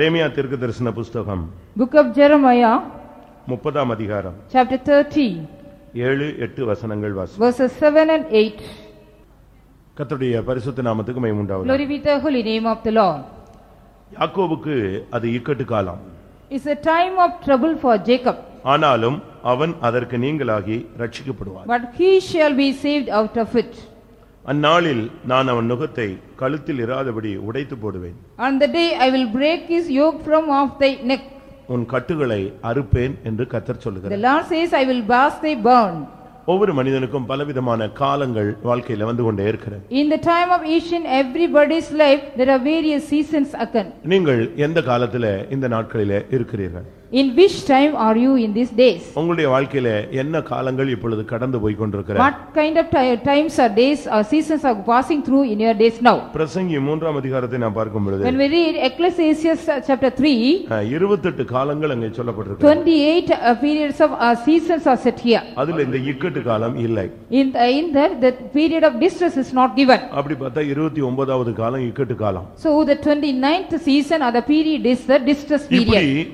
எரேமியா தீர்க்க தரிசன புஸ்தகம் Book of Jeremiah, முப்பதாம் அதிகாரம். chapter 30, ஏழு எட்டு வசனங்கள் வாசி. Verses 7 and 8. கர்த்தருடைய பரிசுத்த நாமத்துக்கு மைமுண்டாவது Glory be the holy name of the Lord. யாக்கோபுக்கு அது இக்கட்டு காலம். It's a time of trouble for Jacob, ஆனாலும் அவன் அதற்கு நீங்களாகி ரட்சிக்கப்படுவான் but he shall be saved out of it. அந்நாளில் நான் அவன் நுகத்தை கழுத்தில் இராதபடி உடைத்து போடுவேன் On the day I will break his yoke from off thy neck. உன் கட்டுகளை அறுப்பேன் என்று கத்தர் The சொல்லுகிறார் Lord says, I will burst thy bond. ஒவ்வொரு மனிதனுக்கும் பலவிதமான காலங்கள் வாழ்க்கையில வந்து கொண்டே இருக்கிறது In the time of each and everybody's life, there are various seasons occur. நீங்கள் எந்த காலத்துல இந்த நாட்களிலே இருக்கிறீர்கள் In which time are you in these days? உங்களுடைய வாழ்க்கையில என்ன காலங்கள் இப்பொழுது கடந்து போய் கொண்டிருக்கிறது What kind of ti- times or days or seasons are passing through in your days now? பிரசங்கி மூன்றாம் அதிகாரத்தை நான் பார்க்கும் பொழுது When we read Ecclesiastes uh, chapter 3, அஹ், இருபத்தெட்டு காலங்கள் அங்கே சொல்லப்பட்டிருக்கு 28 uh, periods of uh, seasons are set here. அதுல இந்த இக்கட்டு காலம் இல்லை In, the- in that, the period of distress is not given. அப்படி பார்த்தா இருபத்தி ஒன்பதாவது காலம் இக்கட்டு காலம் So the 29th season or the period is the distress இப்படி period.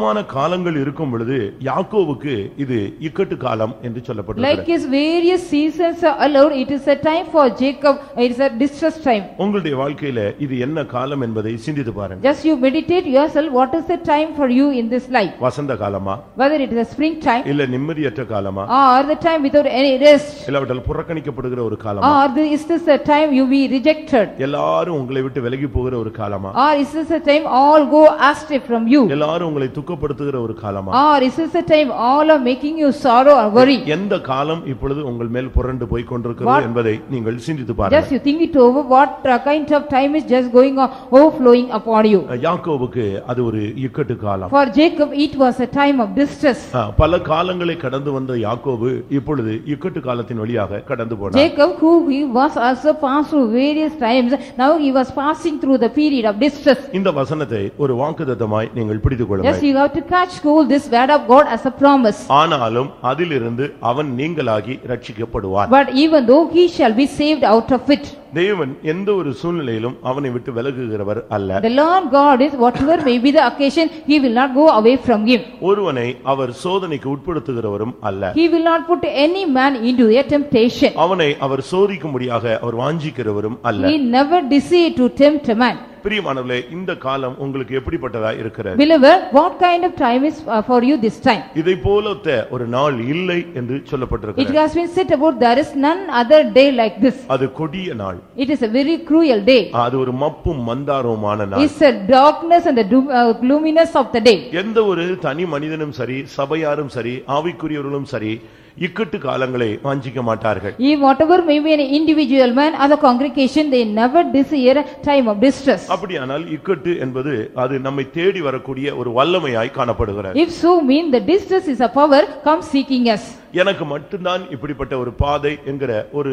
பலவிதமான காலங்கள் இருக்கும் பொழுது யாக்கோவுக்கு இது இக்கட்டு காலம் என்று Like சொல்லப்பட்டிருக்கிறது his various seasons are allowed, it is a time for Jacob, it is a distress time. உங்களுடைய வாழ்க்கையில இது என்ன காலம் என்பதை சிந்தித்து பாருங்க Just you meditate yourself, what is the time for you in this life? வசந்த காலமா Whether it is a spring time இல்ல நிம்மதியற்ற காலமா or the time without any rest இல்லாவிட்டால் புறக்கணிக்கப்படுகிற ஒரு காலமா or the- is this a time you be rejected எல்லாரும் உங்களை விட்டு விலகி போகிற ஒரு காலமா or is this a time all go astray from you எல்லாரும் உங்களை துக்கப்படுத்துகிற ஒரு காலமா or is this a time all are making you sorrow or worry? எந்த காலம் இப்பொழுது உங்கள் மேல் புரண்டு போய் கொண்டிருக்கிறது என்பதை நீங்கள் சிந்தித்து Just பாருங்க you think it over, what uh, kind of time is just going on overflowing upon you. யாக்கோவுக்கு அது ஒரு இக்கட்டு காலம் For Jacob, it was a time of distress. ஆ, பல காலங்களை கடந்து வந்த யாக்கோபு இப்பொழுது இக்கட்டு காலத்தின் வழியாக கடந்து போனார் Jacob, who he was also passed through various times, now he was passing through the period of distress. இந்த வசனத்தை ஒரு வாக்குத்தத்தமாய் நீங்கள் பிடித்துக் Yes, கொள்ளுங்கள் you have to catch hold this word of God as a promise. ஆனாலும் அதிலிருந்து அவன் நீங்களாகி ரட்சிக்கப்படுவான் But even though he shall be saved out of it. தேவன் எந்த ஒரு சூழ்நிலையிலும் அவனை விட்டு விலகுகிறவர் அல்ல The Lord God is whatever may be the occasion, he will not go away from him. ஒருவனை அவர் சோதனைக்கு உட்படுத்துகிறவரும் அல்ல He will not put any man into a temptation. அவனை அவர் சோதிக்கும்படியாக அவர் வாஞ்சிக்கிறவரும் அல்ல He never deceived to tempt a man. பிரியமானவர்களே இந்த காலம் உங்களுக்கு எப்படிப்பட்டதா இருக்கிறது Beloved, what kind of time is uh, for you this time? இதை போலத்த ஒரு நாள் இல்லை என்று It சொல்லப்பட்டிருக்கிறது has been said about there is none other day like this. அது கொடிய நாள் It is a very cruel day. அது ஒரு மப்பும் மந்தாரவுமான நாள் It's a darkness and the uh, gloominess of the day. எந்த ஒரு தனி மனிதனும் சரி சபையாரும் சரி ஆவிக்குரியவர்களும் சரி இக்கட்டு காலங்களை வாஞ்சிக்க மாட்டார்கள் If whatever may be an individual man or the congregation, they never desire time of distress. அப்படியானால் இக்கட்டு என்பது அது நம்மை தேடி வரக்கூடிய ஒரு வல்லமையாய் காணப்படுகிறது If so mean the distress is a power, come seeking us. எனக்கு மட்டும்தான் இப்படிப்பட்ட ஒரு பாதை என்கிற ஒரு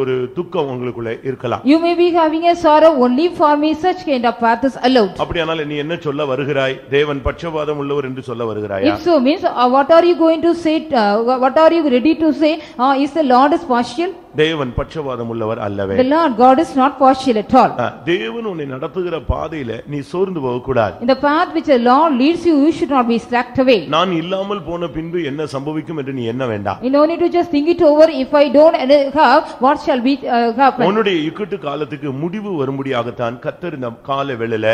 ஒரு துக்கம் உங்களுக்குள்ள இருக்கலாம் You may be having a sorrow, only for me such kind of path is allowed. அப்படியானால் நீ என்ன சொல்ல வருகிறாய் தேவன் பட்சபாதம் உள்ளவர் என்று சொல்ல வருகிறாயா If so means, uh, what are you going to say, uh, what are you ready to say, uh, is the Lord is partial? தேவன் பட்சபாதம் உள்ளவர் அல்லவே The Lord God is not partial at all. தேவன் உன்னை நடத்துகிற பாதையில நீ சோர்ந்து போகக்கூடாது In the path which the Lord leads you, you should not be slacked away. நான் இல்லாமல் போன பின்பு என்ன சம்பவிக்கும் என்று நீ என்ன வேண்டாம் You don't need to just think it over, if I don't uh, have, what shall be uh, happen? உன்னுடைய இக்கட்டு காலத்துக்கு முடிவு வரும்படியாகத்தான் கத்தர் இந்த கால வேளையில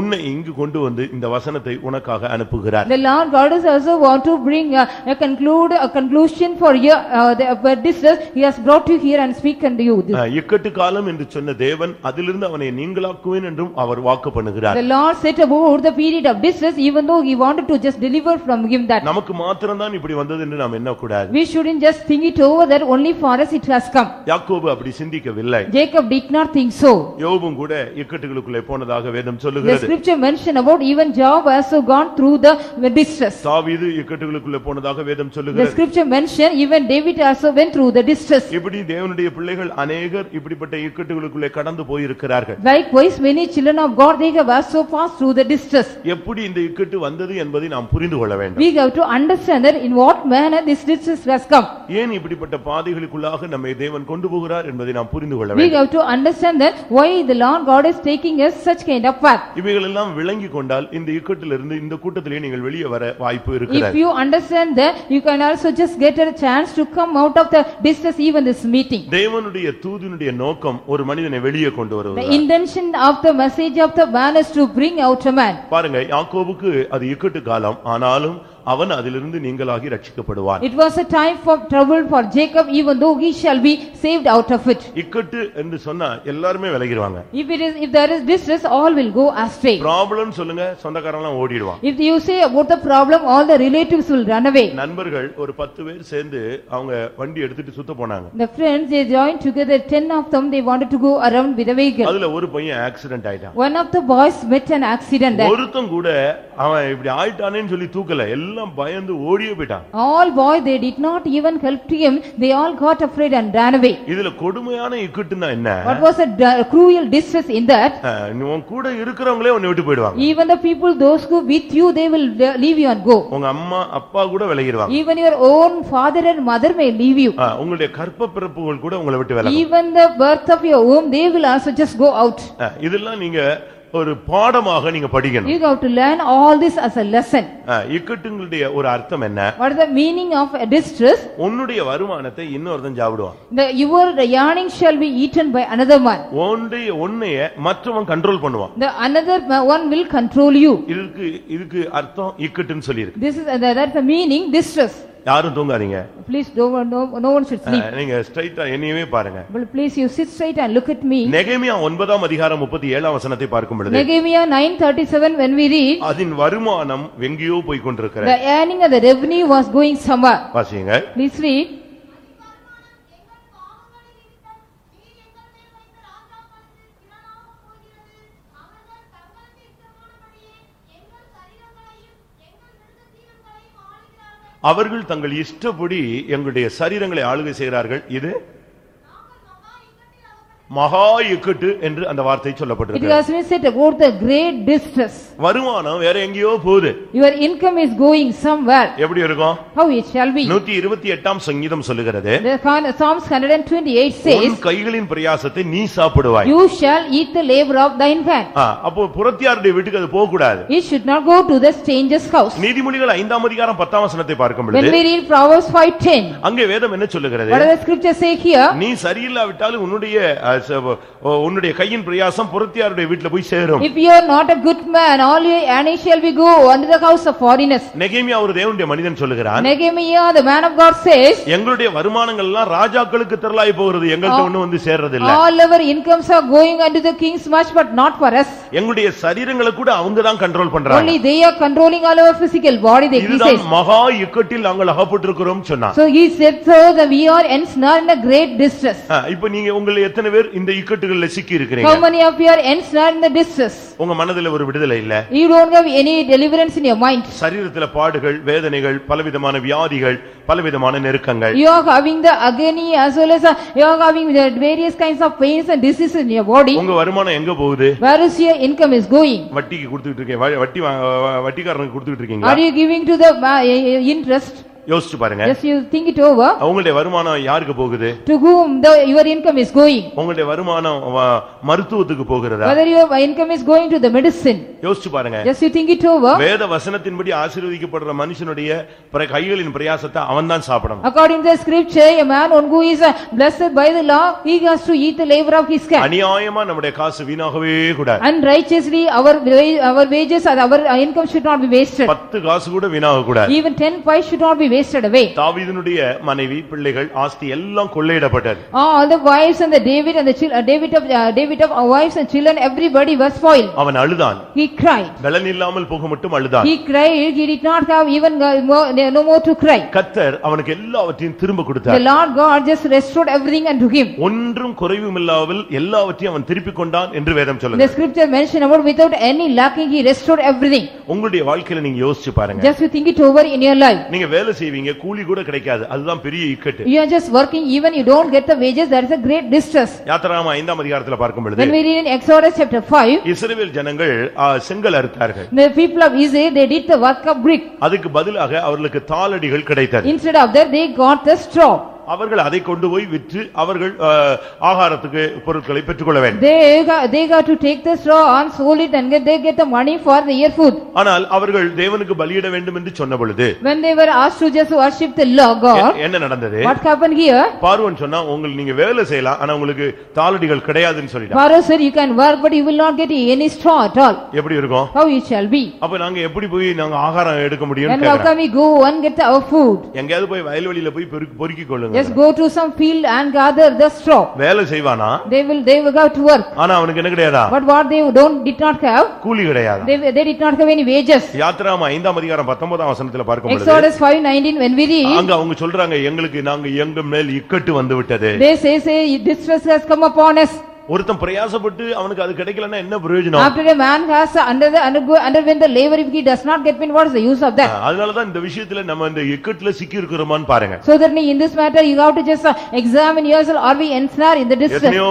உன்னை இங்கு கொண்டு வந்து இந்த வசனத்தை உனக்காக அனுப்புகிறார் The Lord God is also want to bring uh, a conclude, a conclusion for your, uh, the, but distress, He has brought you here and speak unto you. ஆ, இக்கட்டு காலம் என்று சொன்ன தேவன் அதிலிருந்து அவனை நீங்களாக்குவேன் என்றும் அவர் வாக்கு பண்ணுகிறார் The Lord said about the period of distress, even though He wanted to just deliver from Him that. நமக்கு மாத்திரம்தான் இப்படி வந்தது என்று நாம் எண்ணக்கூடாது We shouldn't just think it over that only for us it has come. யாக்கோபு அப்படி சிந்திக்கவில்லை Jacob did not think so. யோபும் கூட இக்கட்டுகளுக்குள்ளே போனதாக வேதம் The சொல்லுகிறது scripture mention about even Job also gone through the distress. தாவீது இக்கட்டுகளுக்குள்ளே போனதாக வேதம் The சொல்லுகிறது scripture mention even David also went through the distress. இப்படி தேவனுடைய பிள்ளைகள் அநேகர் இப்படிப்பட்ட இக்கட்டுகளுக்குள்ளே கடந்து போயிருக்கிறார்கள் Likewise, many children of God, they have also passed through the distress. எப்படி இந்த இக்கட்டு வந்தது என்பதை நாம் புரிந்து கொள்ள வேண்டும் We have to understand that in what manner this distress has come. ஏன் இப்படிப்பட்ட பாதைகளுக்குள்ளாக நம்மை தேவன் கொண்டு போகிறார் என்பதை நாம் புரிந்து கொள்ள We வேண்டும் have to understand that why the Lord God is taking us such kind of path. இவைகள் எல்லாம் விளங்கி கொண்டால் இந்த இக்கட்டிலிருந்து இந்த கூட்டத்திலே நீங்கள் வெளியே வர வாய்ப்பு If இருக்கிறது you understand that, you can also just get a chance to come out of the distress even this meeting. தேவனுடைய தூதினுடைய நோக்கம் ஒரு மனிதனை வெளியே கொண்டு The வருவது intention of the message of the man is to bring out a man. பாருங்க யாக்கோபுக்கு அது இக்கட்டு காலம். ஆனாலும் அவன் அதிலிருந்து நீங்களாகி ரட்சிக்கப்படுவான் It was a time for trouble for Jacob even though he shall be saved out of it. இக்கட்டு என்று சொன்னா எல்லாருமே விலகிடுவாங்க If it is, if there is distress, all will go astray. Problem சொல்லுங்க சொந்தக்காரன்லாம் ஓடிடுவான் If you say about the problem, all the relatives will run away. நண்பர்கள் ஒரு பத்து பேர் சேர்ந்து அவங்க வண்டி எடுத்துட்டு சுத்த போனாங்க The friends, they joined together, ten of them, they wanted to go around with a vehicle. அதுல ஒரு பையன் ஆக்சிடென்ட் ஆயிட்டான் One of the boys met an accident there. ஒருத்தன் கூட அவன் இப்படி ஆயிட்டானேன்னு சொல்லி தூக்கல எல்லாம் பயந்து ஓடியே போயிட்டான் All boys, they did not even help to him, they all got afraid and ran away. இதுல கொடுமையான இக்கட்டுன்னா என்ன What was a d- cruel distress in that? அஹ், நீ உன் கூட இருக்கிறவங்களே உன்னை விட்டு போயிடுவாங்க Even the people, those who with you, they will uh, leave you and go. உங்க அம்மா அப்பா கூட விலகிடுவாங்க Even your own father and mother may leave you. அஹ், உங்களுடைய கற்ப பிறப்புகள் கூட உங்களை விட்டு விலகும் Even the birth of your womb, they will also just go out. அஹ், இதெல்லாம் நீங்க ஒரு பாடமாக நீங்க படிக்கணும் You have to learn all this as a lesson. இக்கட்டுங்களுடைய ஒரு அர்த்தம் என்ன What is the meaning of a distress? உன்னுடைய வருமானத்தை இன்னொருத்தன் சாப்பிடுவான் The, your yearning shall be eaten by another one. உன்னுடைய உன்னைய மற்றவன் கண்ட்ரோல் பண்ணுவான் The another one will control you. இதுக்கு இதுக்கு அர்த்தம் இக்கட்டுன்னு சொல்லியிருக்கு This is, uh, that's the meaning, distress. யாரும் தூங்காதீங்க Please, no, one- no, no one should sleep. அஹ், நீங்க ஸ்ட்ரைட்டா என்னையவே பாருங்க please, you sit straight and look at me. நெகேமியா ஒன்பதாம் அதிகாரம் முப்பத்தி ஏழாம் வசனத்தை பார்க்கும் பொழுது nine thirty-seven, when we read, அதன் வருமானம் எங்கேயோ போய் கொண்டிருக்கிற the earning of the revenue was going somewhere. வாசிங்க Please read. அவர்கள் தங்கள் இஷ்டப்படி எங்களுடைய சரீரங்களை ஆளுகை செய்கிறார்கள். இது மகா இக்கட்டு என்று அந்த வார்த்தை It சொல்லப்பட்டிருக்கு has been said about the great distress. வருமானம் வேற எங்கேயோ போகுது Your income is going somewhere. எப்படி இருக்கும் How it shall be? நூத்தி இருபத்தி எட்டாம் சங்கீதம் சொல்லுகிறது The Psalms hundred and twenty-eight உன் கைகளின் பிரயாசத்தை நீ சாப்பிடுவாய் You shall eat the labor of thine hand. ஆ, அப்போ புறத்தியாருடைய வீட்டுக்கு அது போக கூடாது It should not go to the stranger's house. நீதிமொழிகள் ஐந்தாம் அதிகாரம் பத்தாம் வசனத்தை பார்க்கும் When பொழுது we read Proverbs five ten, அங்கே வேதம் என்ன சொல்லுகிறது what does the scripture say here? நீ சரியில்லாவிட்டாலும் உன்னுடைய ச- உன்னுடைய கையின் பிரயாசம் புறத்தியாருடைய வீட்டுல போய் சேரும் If you are not a good man, all your earnings shall be go under the house of foreigners. நெகேமியா ஒரு தேவனுடைய மனிதன் சொல்லுகிறான் Nehemiah, the man of God says, எங்களுடைய வருமானங்கள் எல்லாம் ராஜாக்களுக்கு திரளாய் போகிறது எங்கள்கிட்ட ஒண்ணு வந்து சேர்றது இல்ல all our incomes are going unto the king's much, but not for us. எங்களுடைய சரீரங்களை கூட அவங்க தான் கண்ட்ரோல் பண்றாங்க Only they are controlling all our physical body, they- says. மகா இக்கட்டில் நாங்கள் அகப்பட்டிருக்கிறோம் சொன்னான் So he said, so that we are ensnared in a great distress. இப்ப நீங்க உங்களை எத்தனை பேர் இந்த இக்கட்டுகள்ல சிக்கி இருக்கிறீங்க How many of you are ensnared in the distress? உங்க மனதுல ஒரு விடுதலை இல்ல You don't have any deliverance in your mind. சரீரத்துல பாடுகள் வேதனைகள் பலவிதமான வியாதிகள் பலவிதமான நெருக்கங்கள் You are having the agony as well as uh, you are having the various kinds of pains and diseases in your body. உங்க வருமானம் எங்க போகுது Where is your income is going? வட்டிக்கு கொடுத்துட்டு இருக்கீங்க வட்டி வட்டிக்காரனுக்கு கொடுத்துட்டு இருக்கீங்களா Are you giving to the uh, interest? யோசிச்சு பாருங்க Just you think it over. உங்களுடைய வருமானம் யாருக்கு போகுது To whom the your income is going? உங்களுடைய வருமானம் மருத்துவத்துக்கு போகிறதா Whether your income is going to the medicine? யோசிச்சு பாருங்க Just you think it over. வேத வசனத்தின்படி ஆசீர்வதிக்கப்படுற மனுஷனுடைய கைகளின் பிரயாசத்தை அவன் தான் சாப்பிடணும் According to the scripture, a man on who is uh, blessed by the law, he has to eat the labor of his hand. அநியாயமா நம்முடைய காசு வீணாகவே கூடாது Unrighteously, our our wages our income should not be wasted. பத்து காசு கூட வீணாக கூடாது Even ten pies should not be wasted away. தாவீதினுடைய மனைவி பிள்ளைகள் ஆஸ்தி எல்லாம் கொள்ளையிடப்பட்டது All the wives and the David and the chil- uh, David of, uh, David of uh, wives and children, everybody was spoiled. அவன் அழுதான் He cried. பலன் இல்லாமல் போக மட்டும் அழுதான் He cried, he did not have even uh, no more to cry. கத்தர் அவனுக்கு எல்லாவற்றையும் திரும்ப The கொடுத்தார் Lord God just restored everything unto him. ஒன்றும் குறைவுமில்லாமல் எல்லாவற்றையும் அவன் திருப்பிக் கொண்டான் என்று வேதம் The சொல்லுது scripture mention about without any lacking, he restored everything. உங்களுடைய வாழ்க்கையில நீங்க யோசிச்சு பாருங்க Just you think it over in your life. நீங்க வேலை செய்வீங்க கூலி கூட கிடைக்காது அதுதான் பெரிய இக்கட்டு You are just working, even you don't get the wages, that is a great distress. யாத்திராம ஐந்தாம் அதிகாரத்துல பார்க்கும் பொழுது When we read in Exodus chapter 5, இஸ்ரவேல் ஜனங்கள் செங்கல் அறுத்தார்கள் the people of Israel, they did the work of brick. அதுக்கு பதிலாக அவர்களுக்கு தாளடிகள் கிடைத்தது Instead of that, they got the straw. அவர்கள் அதை கொண்டு போய் விற்று அவர்கள் ஆகாரத்துக்கு பொருட்களை பெற்றுக்கொள்ள வேண்டும் They got, they got to take the straw and sold it and get, they get the money for the year food. ஆனால் அவர்கள் தேவனுக்கு பலியிட வேண்டும் என்று சொன்ன பொழுது When they were asked to just worship the Lord God, என்ன நடந்தது what happened here? பார்வன் சொன்னா உங்களுக்கு நீங்க வேலை செய்யலாம் ஆனா உங்களுக்கு தாளடிகள் கிடையாதுன்னு சொல்லிட்டான் Pharaoh said, you can work, but you will not get any straw at all. எப்படி இருக்கும் How it shall be? அப்ப நாங்க எப்படி போய் நாங்க ஆகாரம் எடுக்க And முடியும் how can we go and get our food? எங்கேயாவது போய் வயல்வெளியில போய் பொறுக்கி- கொள்ளுங்க Just go to some field and gather the straw. வேலை செய்வானா They will, they will go to work. ஆனா அவனுக்கு என்ன கிடையாதா But what they don't, did not have, கூலி கிடையாது they, they did not have any wages. யாத்திராம ஐந்தாம் அதிகாரம் பத்தொன்பதாம் வசனத்துல பார்க்கும் பொழுது Exodus 5:19, when we read, அங்க அவங்க சொல்றாங்க எங்களுக்கு நாங்க எங்க மேல் இக்கட்டு வந்து விட்டது they say, say, distress has come upon us. ஒருத்தன் பிரயாசப்பட்டு அவனுக்கு அது கிடைக்கலன்னா என்ன பிரயோஜனம் after a man has under the undergo underwent the labor if he does not get paid what is the use of that அதனால தான் இந்த விஷயத்துல நம்ம இந்த இக்கட்ல சிக்கி இருக்கிறோமான்னு பாருங்க so that in this matter you have to just examine yourself are we ensnared in the distress எத்தனையோ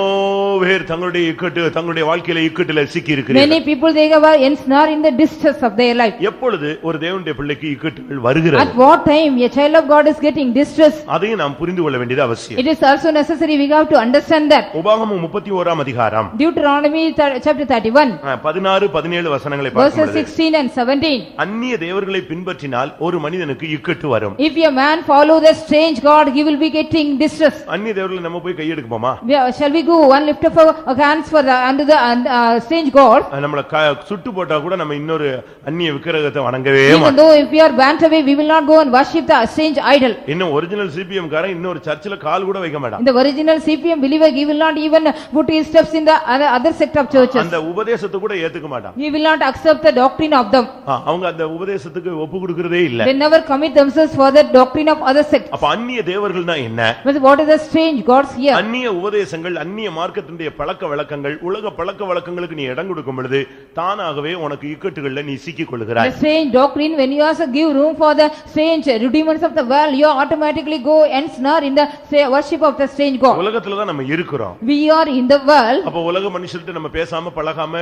பேர் தங்களுடைய இக்கட்டு தங்களுடைய வாழ்க்கையில இக்கட்டுல சிக்கி இருக்கிறாங்க many people they are ensnared in the distress of their life எப்பொழுது ஒரு தேவனுடைய பிள்ளைக்கு இக்கட்டுகள் வருகிறது at what time a child of god is getting distress அதையும் நாம் புரிந்து கொள்ள வேண்டியது அவசியம் it is also necessary we have to understand that உபாகமம் 31 ஒன்பதாம் அதிகாரம் டியூட்டரானமி சாப்டர் 31 16 17 வசனங்களை பார்க்கும் பொழுது 16 and 17 அந்நிய தேவர்களை பின்பற்றினால் ஒரு மனிதனுக்கு இக்கட்டு வரும் if a man follow the strange god he will be getting distress அந்நிய தேவர்களை நம்ம போய் கை எடுப்போமா shall we go and lift up our hands for the under the uh, strange god நம்மள சுட்டு போட்டா கூட நம்ம இன்னொரு அந்நிய விக்கிரகத்தை வணங்கவே மாட்டோம் even though if we are bent away we will not go and worship the strange idol இன்னும் ஒரிஜினல் சிபிஎம் காரன் இன்னொரு சர்ச்சில் கால் கூட வைக்க மாட்டான் the original cpm believer he will not even put his steps in the other other sect of churches. அந்த உபதேசத்தை கூட ஏத்துக்க மாட்டான் He will not accept the doctrine of them. அவங்க அந்த உபதேசத்துக்கு ஒப்பு கொடுக்கறதே இல்ல They never commit themselves for the doctrine of other sects. அப்ப அந்நிய தேவர்கள்னா என்ன what is the strange gods here? அந்நிய உபதேசங்கள் அந்நிய மார்க்கத்தினுடைய பழக்க வழக்கங்கள் உலக பழக்க வழக்கங்களுக்கு நீ இடம் கொடுக்கும் பொழுது தானாகவே உனக்கு இக்கட்டுகள்ல நீ சிக்கிக் The கொள்ளுகிறாய் strange doctrine, when you also give room for the strange rudiments of the world, you automatically go and snare in the worship of the strange God. உலகத்துலதான் நம்ம இருக்கிறோம் We are in the world, அப்ப உலக மனுஷர்கிட்ட நம்ம பேசாம பழகாம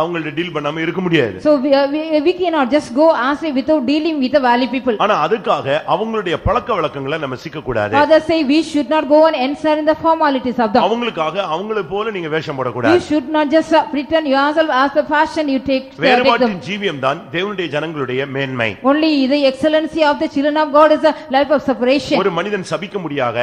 அவங்கள்ட்ட deal பண்ணாம இருக்க முடியாது so we, are- we, we cannot just go as a without dealing with the valley people. ஆனா அதுக்காக அவங்களுடைய பழக்க வழக்கங்களை நம்ம சிக்க கூடாது Fathers say we should not go and ensnare in the formalities of them. அவங்களுக்காக அவங்கள போல நீங்க வேஷம் You போடக்கூடாது should not just uh, pretend yourself as the fashion you take, uh, take them. வேறுபாட்டின் ஜீவியம் தான் தேவனுடைய ஜனங்களுடைய மேன்மை Only the excellency of the children of God is a life of separation. ஒரு மனிதன் சபிக்க முடியாக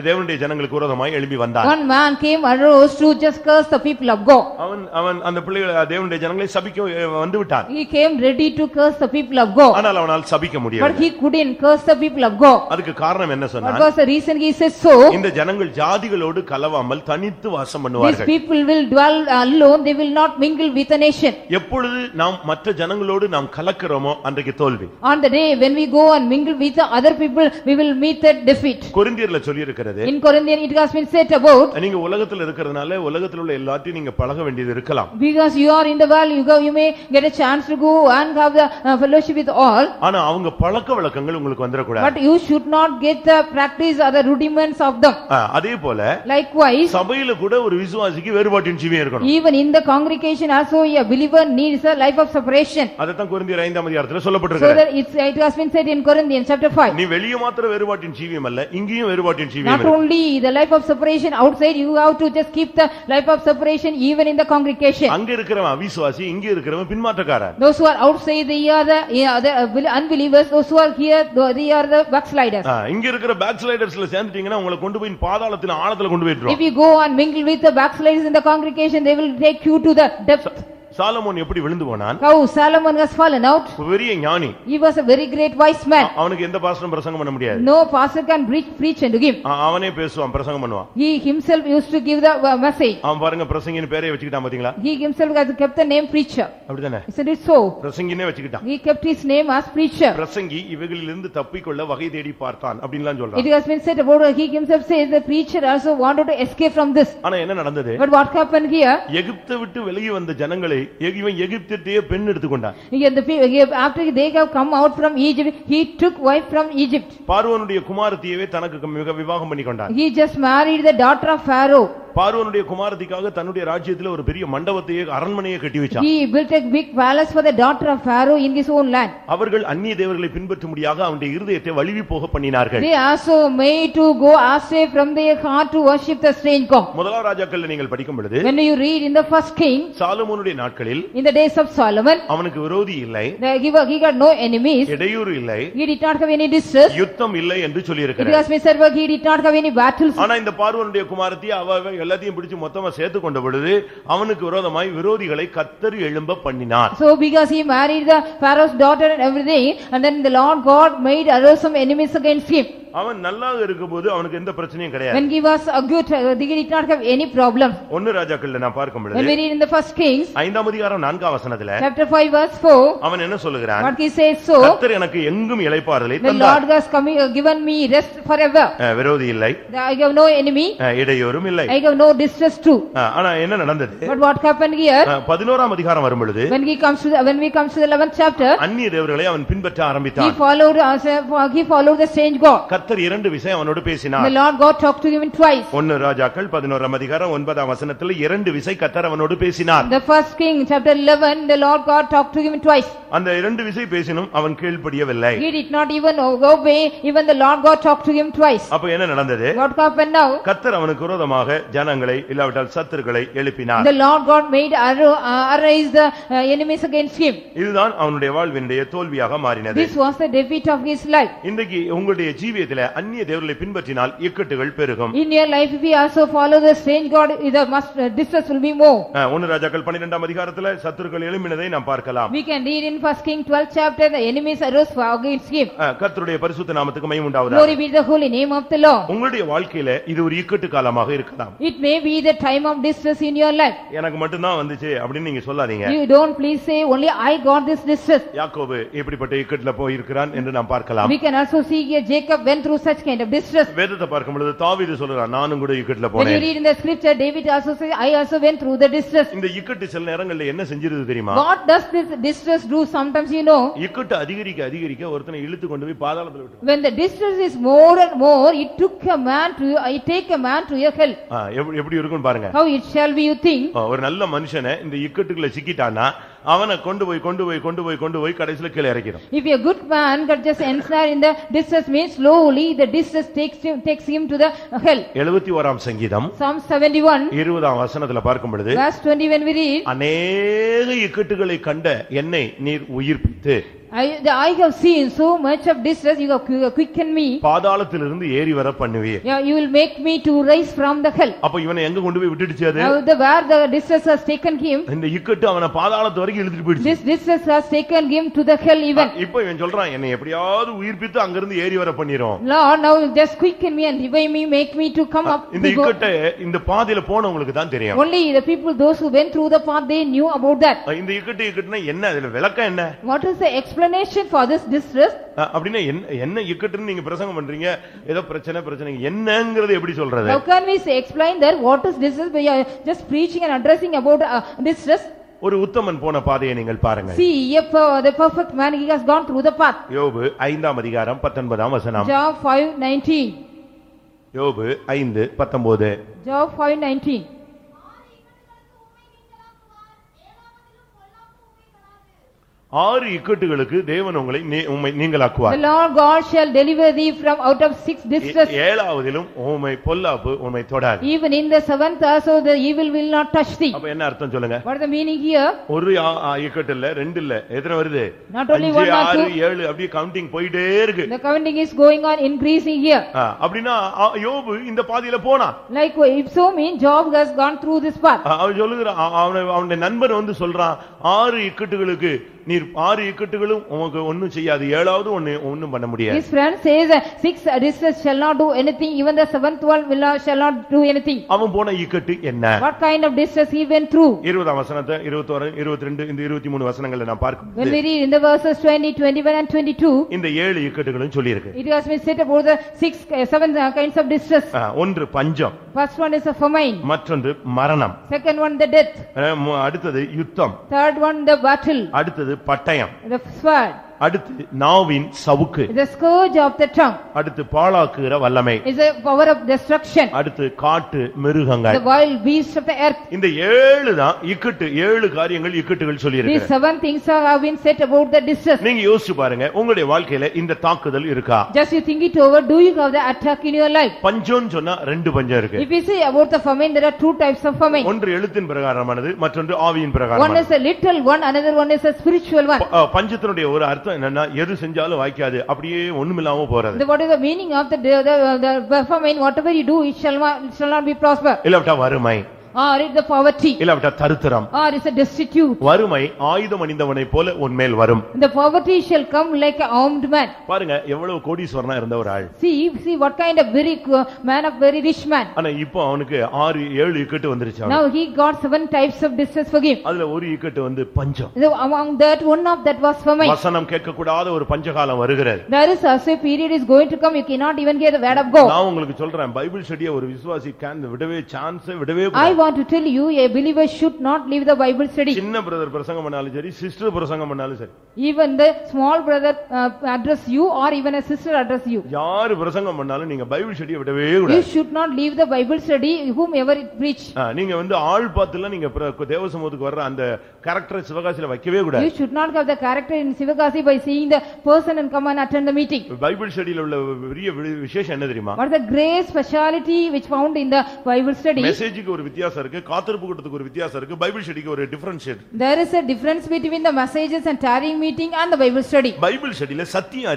தேவனுடைய ஜனங்களுக்கு விரோதமாய் எழும்பி வந்தான் One man came and rose to just curse the people of God. அவன் அவன் அந்த பிள்ளைகளை தேவனுடைய ஜனங்களை சபிக்க வந்து விட்டான் He came ready to curse the people of God. ஆனால் அவனால் சபிக்க But முடியவில்லை he couldn't curse the people of God. அதுக்கு காரணம் என்ன What சொன்னா was the reason he said so? இந்த ஜனங்கள் ஜாதிகளோடு கலவாமல் தனித்து வாசம் These பண்ணுவார்கள் people will dwell alone, they will not mingle with a nation. எப்பொழுது நாம் மற்ற ஜனங்களோடு நாம் கலக்கிறோமோ அன்றைக்கு தோல்வி On the day when we go and mingle with the other people, we will meet that defeat. கொரிந்தியர்ல சொல்லி இருக்கிறது In Corinthian, it has been said about, நீங்க உலகத்துல இருக்கிறதுனால உலகத்துல உள்ள எல்லாத்தையும் நீங்க பழக வேண்டியது இருக்கலாம் because you are in the world, you go, you may get a chance to go and have the uh, fellowship with all, ஆனா அவங்க பழக்க வழக்கங்கள் உங்களுக்கு வந்துடக்கூடாது but you should not get the practice or the rudiments of them. அதே போல Likewise, சபையில கூட ஒரு விசுவாசிக்கு வேறுபாட்டின் ஜீவியம் இருக்கணும் even in the congregation also, a believer needs a life of separation. அதைத்தான் கொரிந்தியர் ஐந்தாம் அதிகாரத்துல So சொல்லப்பட்டிருக்கிறது that it's, it has been said in Corinthians chapter 5. நீ வெளியே மாத்திர வேறுபாட்டின் ஜீவியம் அல்ல இங்கேயும் வேறுபாட்டின் ஜீவியம் Not only the life of separation outside, you have to just keep the life of separation even in the congregation. அங்க இருக்கிறவன் அவிசுவாசி இங்க இருக்கிறவன் பின்மாற்றக்காரன் Those who are outside, they are the, yeah, the uh, unbelievers, those who are here, they are the backsliders. ஆ, இங்க இருக்கிற back ஸ்லைடர்ஸ்ல சேர்ந்துட்டீங்கன்னா உங்களை கொண்டு போய் பாதாளத்தின் ஆழத்துல கொண்டு If போயிட்டுரும் you go and mingle with the backsliders in the congregation, they will take you to the depth. Solomon எப்படி விழுந்து போனான் How Solomon has fallen out. பெரிய ஞானி He was a very great wise man. அவனுக்கு எந்த பாசனம் பிரசங்கம் பண்ண முடியாது No pastor can preach, preach him. ஆ, அவனே பேசுவான் பிரசங்கம் பண்ணுவான் He himself used to give the uh, message. அவன் பாருங்க பிரசங்கின்னு பேரே வச்சுக்கிட்டான் பாத்தீங்களா He himself has kept the name preacher. அப்படிதானே Isn't it so? பிரசங்கினே வச்சுக்கிட்டான் He kept his name as preacher. பிரசங்கி இவைகளிலிருந்து தப்பிக்கொள்ள வகை தேடி பார்த்தான் அப்படின்லாம் It சொல்றான் has been said about, he himself says the preacher also wanted to escape from this. ஆனா என்ன நடந்தது But what happened here? எகிப்தை விட்டு வெளியே வந்த ஜனங்களை இவன் எகிப்திலேயே பெண் எடுத்துக்கொண்டான் Here the pe- here after they have come out from Egypt, he took wife from Egypt. பார்வோனுடைய குமாரத்தியவே தனக்கு விவாகம் பண்ணி கொண்டான் He just married the daughter of Pharaoh. பார்வோனுடைய குமாரத்திக்காக தன்னுடைய ராஜ்யத்துல ஒரு பெரிய மண்டபத்தையே அரண்மனையை கட்டி வச்சான் He built a big palace for the daughter of Pharaoh in his own land. அவர்கள் அந்நிய தேவர்களை பின்பற்றும்படியாக அவனுடைய இருதயத்தை வலிவி போக பண்ணினார்கள் They also made to go astray from their heart to worship the strange God. முதலாம் ராஜாக்கள்ல நீங்கள் படிக்கும் பொழுது When you read in the first king, சாலமோனுடைய நாட்களில் in the days of Solomon, அவனுக்கு விரோதி இல்லை he wa- he got no enemies, இடையூறு இல்லை he did not have any distress, யுத்தம் இல்லை என்று it சொல்லியிருக்கிறார் was miserable, he did not have any battles. ஆனா இந்த பார்வனுடைய குமாரத்தி அவ எல்லாத்தையும் பிடிச்சு மொத்தமா சேர்த்து கொண்ட பொழுது அவனுக்கு விரோதமாய் விரோதிகளை கத்தர் எழும்ப பண்ணினார் So because he married the Pharaoh's daughter and everything, and then the Lord God made arose some enemies against him. அவன் நல்லாக இருக்கும்போது அவனுக்கு எந்த பிரச்சனையும் கிடையாது When he was a good, uh, he did not have any problem. ஒன்னு ராஜாக்கள்ல நான் பார்க்கும் When பொழுது we read in the first Kings, ஐந்தாம் அதிகாரம் நான்காம் வசனத்துல chapter 5 verse 4, அவன் என்ன சொல்லுகிறான் what he says so, கத்தர் எனக்கு எங்கும் இளைப்பாறுதலை the தந்தார் Lord has coming, uh, given me rest forever. விரோதி இல்லை I have no enemy, இடையூறும் இல்லை I have no distress too. ஆனா என்ன நடந்தது But what happened here, அஹ், பதினோராம் அதிகாரம் வரும் பொழுது when he comes to, the- when we comes to the 11th chapter, அந்நிய தேவர்களை அவன் பின்பற்ற he ஆரம்பித்தான் followed, uh, he followed the strange God. கத்தர் இரண்டு விஷயம் அவனோடு The பேசினார் Lord God talked to him twice. ஒன்னு ராஜாக்கள் பதினோராம் அதிகாரம் ஒன்பதாம் வசனத்துல இரண்டு விசை கத்தர் அவனோடு பேசினார் The first king, chapter 11, the Lord God talked to him twice. அந்த இரண்டு விசை பேசினும் அவன் கீழ்ப்படியவில்லை He did not even obey, even the Lord God talked to him twice. அப்ப என்ன நடந்தது What happened now? கத்தர் அவனுக்கு விரோதமாக ஜனங்களை இல்லாவிட்டால் சத்துருக்களை எழுப்பினார் The Lord God made uh, arise the uh, enemies against him. இதுதான் அவனுடைய வாழ்வினுடைய தோல்வியாக மாறினது This was the defeat of his life. இன்றைக்கு உங்களுடைய ஜீவியத்தில அந்நிய தேவர்களை பின்பற்றினால் இக்கட்டுகள் பெருகும் In your life, if you also follow the strange God, the must, uh, distress will be more. அஹ், ஒன்னு ராஜாக்கள் பன்னிரெண்டாம் அதிகாரத்துல சத்துருக்கள் எழுப்பினதை நாம் பார்க்கலாம் We can read in first king 12th chapter, the enemies arose for against him. அஹ், கர்த்தருடைய பரிசுத்த நாமத்துக்கு மையம் உண்டாவதா Glory be the holy name of the Lord. உங்களுடைய வாழ்க்கையில இது ஒரு இக்கட்டு காலமாக இருக்கலாம் It may be the time of distress in your life. எனக்கு மட்டும்தான் வந்துச்சு அப்படின்னு நீங்க சொல்லாதீங்க You don't please say, only I got this distress. யாக்கோபு இப்படிப்பட்ட இக்கட்டுல போயிருக்கிறான் என்று நாம் பார்க்கலாம் We can also see here Jacob went through such kind of distress. வேதத்தை பார்க்கும் பொழுது தாவீது சொல்றான் நானும் கூட இக்கட்டுல When you போனேன் read in the scripture, David also says, I also went through the distress. இந்த இக்கட்டு சில நேரங்கள்ல என்ன செஞ்சிருது தெரியுமா What does this distress do? Sometimes you know, இக்கட்டு அதிகரிக்க அதிகரிக்க ஒருத்தனை இழுத்து கொண்டு போய் பாதாளத்துல விட்டு when the distress is more and more, it took a man to, it take a man to your hell. எப்படி இருக்கும்னு பாருங்க How it shall be, you think? ஆ, ஒரு நல்ல மனுஷனை இந்த இக்கட்டுக்குள்ள சிக்கிட்டான்னா அவனை கொண்டு போய் கொண்டு போய் கொண்டு போய் கொண்டு போய் கடைசியில கீழே இறக்கிறோம் If a good man got just ensnared in the distress means slowly the distress takes him, takes him to the hell. எழுபத்தி ஓராம் சங்கீதம் Psalm 71, இருபதாம் வசனத்துல பார்க்கும் பொழுது verse 20 when we read, அநேக இக்கட்டுகளை கண்ட என்னை நீர் உயிர்ப்பித்து I, the, I have seen so much of distress, you have qui- quickened me. பாதாளத்திலிருந்து ஏறி வர பண்ணுவீர் Yeah, you will make me to rise from the hell. அப்ப இவனை எங்க கொண்டு போய் விட்டுடுச்சு அது Now the, where the distress has taken him, இந்த இக்கட்டு அவனை பாதாளத்து வரைக்கும் இழுத்துட்டு போயிடுச்சு this distress has taken him to the hell even. இப்ப இவன் சொல்றான் என்னை எப்படியாவது உயிர்ப்பித்து அங்கிருந்து ஏறி வர பண்ணிரும் Lord, now just quicken me and revive me, make me to come up. இந்த to go. இக்கட்டை இந்த பாதையில போனவங்களுக்கு தான் தெரியும் Only the people, those who went through the path, they knew about that. இந்த இக்கட்டு இக்கட்டுனா என்ன அதுல விளக்கம் என்ன What is the explanation for this distress? அஹ் அப்படின்னா என்ன இக்கட்டுன்னு நீங்க பிரசங்கம் பண்றீங்க ஏதோ பிரச்சனை பிரச்சனை என்னங்கிறது எப்படி சொல்றது How can we say, explain that what is distress? We are just preaching and addressing about uh, distress. ஒரு உத்தமன் போன பாதையை நீங்கள் பாருங்க See, if uh, the perfect man, he has gone through the path. யோபு ஐந்தாம் அதிகாரம் பத்தொன்பதாம் வசனம் Job 5:19. யோபு ஐந்து பத்தொன்பது Job 5:19. ஆறு இக்கட்டுகளுக்கு தேவன் உங்களை நீ- உம்மை நீங்களாக்குவார் The Lord God shall deliver thee from out of six distress. ஏ- ஏழாவதிலும் உம்மை பொல்லாப்பு உம்மை தொடாது Even in the seventh also the evil will not touch thee. அப்ப என்ன அர்த்தம் சொல்லுங்க What is the meaning here? ஒரு இக்கட்டு இல்ல ரெண்டு இல்ல எத்தனை வருது Not only அஞ்சு one or ஆறு two. ஏழு அப்படியே கவுண்டிங் போயிட்டே இருக்கு The counting is going on increasing here. ஆ, அப்படின்னா ஆ, யோபு இந்த பாதையில போனான் Like if so mean Job has gone through this path. ஆ, அவன் சொல்லுகிறான் அவன அவனுடைய நண்பன் வந்து சொல்றான் ஆறு இக்கட்டுகளுக்கு நீர் ஆறு இக்கட்டுகளும் உமக்கு ஒண்ணும் செய்யாது ஏழாவது ஒண்ணு ஒண்ணும் பண்ண முடியாது His friend says, uh, six uh, distress shall not do anything, even the seventh one will not, shall not do anything. அவன் போன இக்கட்டு என்ன What kind of distress he went through? இருபதாம் வசனத்தை இருபத்தோரு இருபத்தி ரெண்டு இந்த இருபத்தி மூணு வசனங்களை நான் When பார்க்கும் we read in the verses 20, 21 and 22, இந்த ஏழு இக்கட்டுகளும் சொல்லியிருக்கு it has been said about the six, uh, seven uh, kinds of distress. ஆ, ஒன்று பஞ்சம் First one is a famine, மற்றொன்று மரணம் second one the death, ஆ, மு- அடுத்தது யுத்தம் third one the battle, அடுத்தது பட்டயம் the sword, அடுத்து நாவின் சவுக்கு the scourge of the tongue, அடுத்து பாழாக்குகிற வல்லமை is the power of destruction, அடுத்து காட்டு மிருகங்கள் the wild beasts of the earth. இந்த ஏழு தான் இக்கட்டு ஏழு காரியங்கள் இக்கட்டுகள் These சொல்லியிருக்கு seven things have been said about the distress. நீங்க யோசிச்சு பாருங்க உங்களுடைய வாழ்க்கையில இந்த தாக்குதல் இருக்கா Just you think it over, do you have the attack in your life? பஞ்சம்னு சொன்னா ரெண்டு பஞ்சம் இருக்கு If you say about the famine, there are two types of famine. ஒன்று எழுத்தின் பிரகாரமானது மற்றொன்று ஆவியின் One பிரகாரமானது is a literal one, another one is a spiritual one. பஞ்சத்தினுடைய ஒரு அர்த்தம் என்னன்னா எது செஞ்சாலும் வாய்க்காது அப்படியே ஒண்ணுமில்லாம போறது The- What is the meaning of the, the, the, the famine? Whatever you do, it shall not, it shall not be prosper. இல்லாவிட்டா வறுமை Or it's the poverty. இல்லாவிட்டா தருத்திரம் Or it's a destitute. வறுமை ஆயுதம் அணிந்தவனை போல உன்மேல் வரும் The poverty shall come like an armed man. பாருங்க எவ்வளவு கோடீஸ்வரனா இருந்த ஒரு ஆள் See, see what kind of very, uh, man of very rich man. ஆனா இப்போ அவனுக்கு ஆறு ஏழு இக்கட்டு வந்துருச்சு. Now he got seven types of distress for him. அதுல ஒரு இக்கட்டு வந்து பஞ்சம் So Among that, one of that was famine. வசனம் கேட்கக்கூடாத ஒரு பஞ்சகாலம் வருகிறது There is a period is going to come, you cannot even hear the word of God. நான் உங்களுக்கு சொல்றேன் பைபிள் ஸ்டடியை ஒரு விசுவாசி can விடவே சான்ஸ் விடவே கூடாது. Want to tell you, a believer should not leave the Bible study. சின்ன brother பிரசங்கம் பண்ணாலும் சரி சிஸ்டர் பிரசங்கம் பண்ணாலும் சரி Even the small brother uh, address you or even a sister address you. யாரு பிரசங்கம் பண்ணாலும் நீங்க பைபிள் ஸ்டடியை விடவே You கூடாது should not leave the Bible study whomever it preach. நீங்க வந்து ஆள் பார்த்துல நீங்க பிர- தேவசமூகத்துக்கு வர்ற அந்த கேரக்டரை சிவகாசியில வைக்கவே கூடாது You should not have the character in Sivakasi by seeing the person and come and attend the meeting. Bible ஸ்டடியில உள்ள பெரிய விசேஷம் என்ன தெரியுமா What the great speciality which found in the Bible study? மெசேஜுக்கு ஒரு வித்தியாசம் இருக்கு காத்திருப்பு கூட்டத்துக்கு ஒரு வித்தியாசம் இருக்கு பைபிள் ஸ்டடிக்கு ஒரு differentiate There is a difference between the messages and tarrying meeting and the Bible study. Bible ஸ்டடியில சத்தியம்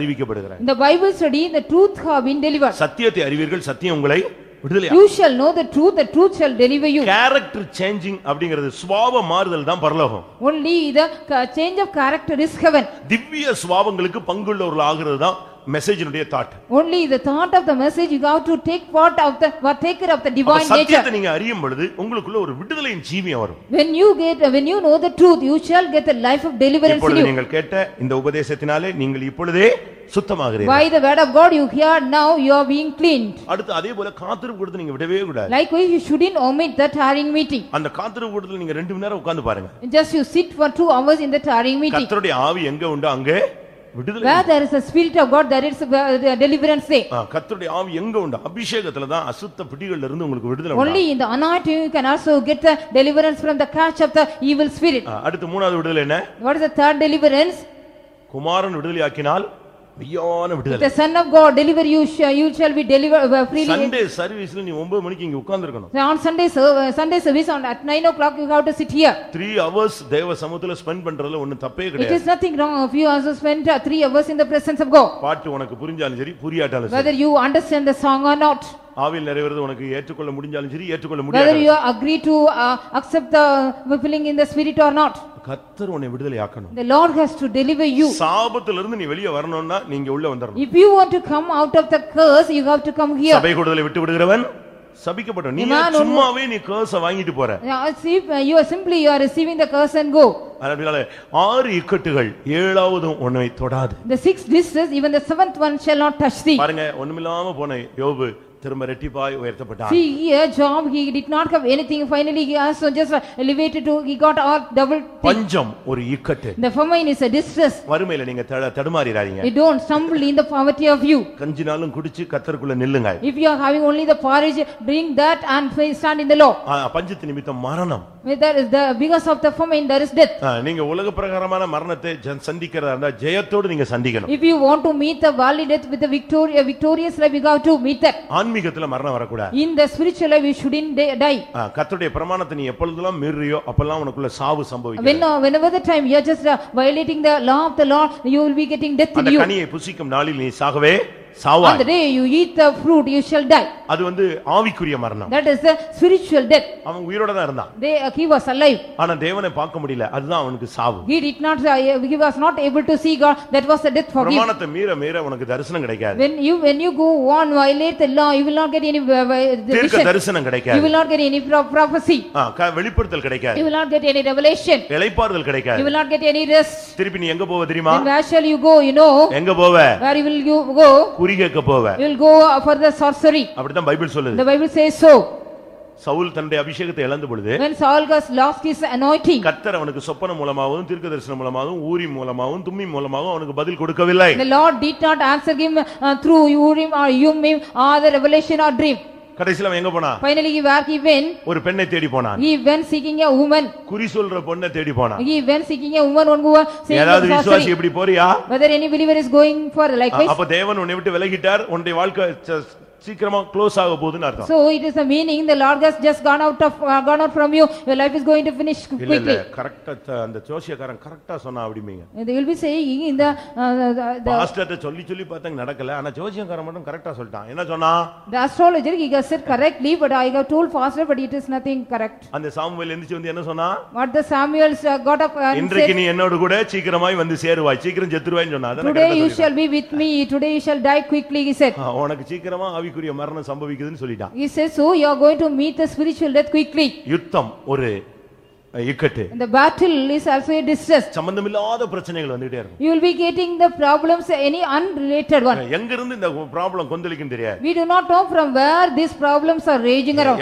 In the Bible study, the truth have been delivered. சத்தியத்தை அறிவீர்கள் சத்தியம் உங்களை விடுதலை You shall know the truth, the truth shall deliver you. Character changing அப்படிங்கிறது சுவாப மாறுதல் தான் பரலோகம் Only the ca- change of character is heaven. திவ்ய சுவாபங்களுக்கு பங்குள்ளவர்கள் ஆகிறது தான் மெசேஜினுடைய thought Only the thought of the message, you have to take part of the, partaker of the divine nature. சத்தியத்தை நீங்க அறியும் பொழுது உங்களுக்குள்ள ஒரு விடுதலையின் ஜீவியம் வரும் When you get, when you know the truth, you shall get the life of deliverance இப்பொழுது. நீங்கள் கேட்ட இந்த உபதேசத்தினாலே நீங்கள் இப்பொழுதே சுத்தமாகிறீர்கள் By the word of God you hear, now you are being cleaned. அடுத்து அதே போல காத்திருப்பு கொடுத்து நீங்க விடவே கூடாது Likewise, you shouldn't omit the tarrying meeting. அந்த காத்திருப்பு கூடத்துல நீங்க ரெண்டு மணி நேரம் உட்கார்ந்து பாருங்க Just you sit for two hours in the tarrying meeting. கர்த்தருடைய ஆவி எங்க உண்டோ அங்கே விடுதலை Where there is a spirit of God, there is a uh, deliverance day. ஆ, கர்த்தருடைய ஆவி எங்க உண்டு அபிஷேகத்துல தான் அசுத்த பிடிகள்ல இருந்து உங்களுக்கு விடுதலை உண்டாகும். Only in the anointing you can also get the deliverance from the catch of the evil spirit. ஆ, அடுத்து மூணாவது விடுதலை என்ன What is the third deliverance? குமாரன் விடுதலையாக்கினால் மெய்யான If விடுதலை the son of God deliver you, sh- you shall be delivered uh, freely. Sunday சர்வீஸ்ல நீ ஒன்பது மணிக்கு இங்க உட்கார்ந்திருக்கணும் So On Sunday, ser- uh, Sunday service on at nine o'clock, you have to sit here. Three hours தேவ சமூகத்துல spend பண்றதுல ஒண்ணும் தப்பே It கிடையாது is nothing wrong if you also spend uh, three hours in the presence of God. பாட்டு உனக்கு புரிஞ்சாலும் சரி புரியாட்டாலும் சரி Whether you understand the song or not. ஆவியில் நிறைவேறது உனக்கு ஏற்றுக்கொள்ள முடிஞ்சாலும் சரி ஏற்றுக்கொள்ள Whether முடியாது you agree to uh, accept the fulfilling in the spirit or not. கர்த்தர் உன்னை விடுதலை ஆக்கணும் The Lord has to deliver you. சாபத்துல இருந்து நீ வெளியே வரணும்னா நீங்க உள்ள வந்துடணும் If you want to come out of the curse, you have to come here. சபை கூடுதலை விட்டு விடுகிறவன் சபிக்கப்படும் நீ சும்மாவே நீ கேர்ஸ வாங்கிட்டு போற uh, you are simply, you are receiving the curse and go. அதனால ஆறு இக்கட்டுகள் ஏழாவதும் உன்னை தொடாது The sixth distress, even the seventh one shall not touch thee. பாருங்க ஒண்ணுமில்லாம போன யோபு திரும்ப ரெட்டிப்பாய் உயர்த்தப்பட்டான் See, here Job, he did not have anything, finally he also just elevated to, he got all double thing. பஞ்சம் ஒரு இக்கட்டு The famine is a distress. வறுமையில நீங்க தட- தடுமாறிடாதீங்க You don't stumble in the poverty of you. கஞ்சி நாளும் குடிச்சு கத்தருக்குள்ள நில்லுங்க If you are having only the porridge, bring that and stand in the law. ஆ, பஞ்சத்து நிமித்தம் மரணம் With That is the, because of the famine, there is death. ஆ, நீங்க உலக பிரகாரமான மரணத்தை சந்திக்கிறதா இருந்தா ஜெயத்தோடு நீங்க சந்திக்கணும் If you want to meet the worldly death with the victoria, victorious life, you have to meet that. ஆன்மீகத்துல மரணம் வரக்கூடாது In the spiritual life, you shouldn't di- die. ஆ, கர்த்தருடைய பிரமாணத்தை நீ எப்பொழுதெல்லாம் மீறியோ அப்பெல்லாம் உனக்குள்ள சாவு சம்பவிக்கும் When, uh, whenever the time you are just uh, violating the law of the Lord, you will be getting death in அந்த you. கனியை புசிக்கும் நாளில் நீ சாகவே On சாவாய் the day you eat the fruit, you shall die. அது வந்து ஆவிக்குரிய மரணம் That is the spiritual death. அவன் உயிரோட தான் இருந்தான் They, he was alive. ஆனா தேவனை பார்க்க முடியல அதுதான் அவனுக்கு சாவு He did not, uh, he was not able to see God. That was the death for him. பிரமாணத்தை மீற மீற உனக்கு தரிசனம் கிடைக்காது When you, when you go on violate the law, you will not get any uh, uh, தீர்க்க vision. தரிசனம் You கிடைக்காது will not get any pro- prophecy. ஆ, க- வெளிப்படுத்தல் கிடைக்காது You will not get any revelation. இளைப்பாறுதல் You கிடைக்காது will not get any rest. திருப்பி நீ எங்க போவ தெரியுமா Then where shall you go, you know? எங்க போவ Where will you go? குறி கேட்க போவ You will go for the sorcery. அப்படித்தான் பைபிள் சொல்லுது The Bible says so. Saul தன்னுடைய அபிஷேகத்தை இழந்த பொழுது When Saul has lost his anointing, கர்த்தர் அவனுக்கு சொப்பனம் மூலமாகவும் தீர்க்க தரிசனம் மூலமாகவும் ஊரி மூலமாகவும் தும்மி மூலமாகவும் அவனுக்கு பதில் கொடுக்கவில்லை the Lord did not answer him uh, through Urim or Yumim or the revelation or dream. கடைசியில அவன் எங்க போனான் Finally, where he went, ஒரு பெண்ணை தேடி போனான் he went seeking a woman. குறி சொல்ற பொண்ணை தேடி போனான் He went seeking a woman, one who was saying ஏதாவது the விசுவாசி. இப்படி போறியா Whether any believer is going for likewise. அப்ப தேவன் உன்னை விட்டு விலகிட்டார் உன்னுடைய வாழ்க்கை ச- சீக்கிரமா க்ளோஸ் ஆக போகுதுன்னு அர்த்தம் So it is the meaning the Lord has just gone out of, uh, gone out from you. Your life is going to finish இல்ல இல்ல quickly. கரெக்டா அந்த ஜோசியக்காரன் கரெக்டா சொன்னா அப்படிமீங்க They will be saying in the, uh, பாஸ்டர்ட்ட சொல்லி சொல்லி பார்த்தாங்க நடக்கல ஆனா ஜோசியக்காரன் மட்டும் கரெக்டா சொல்லிட்டான் என்ன சொன்னா the astrologer, he has said correctly, but I have told faster, but it is nothing correct. அந்த சாமுவேல் எந்திரிச்சு வந்து என்ன சொன்னா What the Samuels uh, got up and இன்றைக்கு நீ என்னோட கூட சீக்கிரமாய் வந்து சேருவாய் சீக்கிரம் செத்துருவாய்ன்னு சொன்னா today you shall be with me, today you shall die quickly, he said. உனக்கு சீக்கிரமா ஆவிக்குரிய மரணம் சம்பவிக்குதுன்னு சொல்லிட்டான் He says, so you are going to meet the spiritual death quickly. யுத்தம் ஒரு இக்கட்டு the battle is also a distress. சம்பந்தமில்லாத பிரச்சனைகள் வந்துட்டே இருக்கும் You will be getting the problems, any unrelated one. எங்க இருந்து இந்த ப்ராப்ளம் கொந்தளிக்கும் தெரியாது We do not know from where these problems are raging around.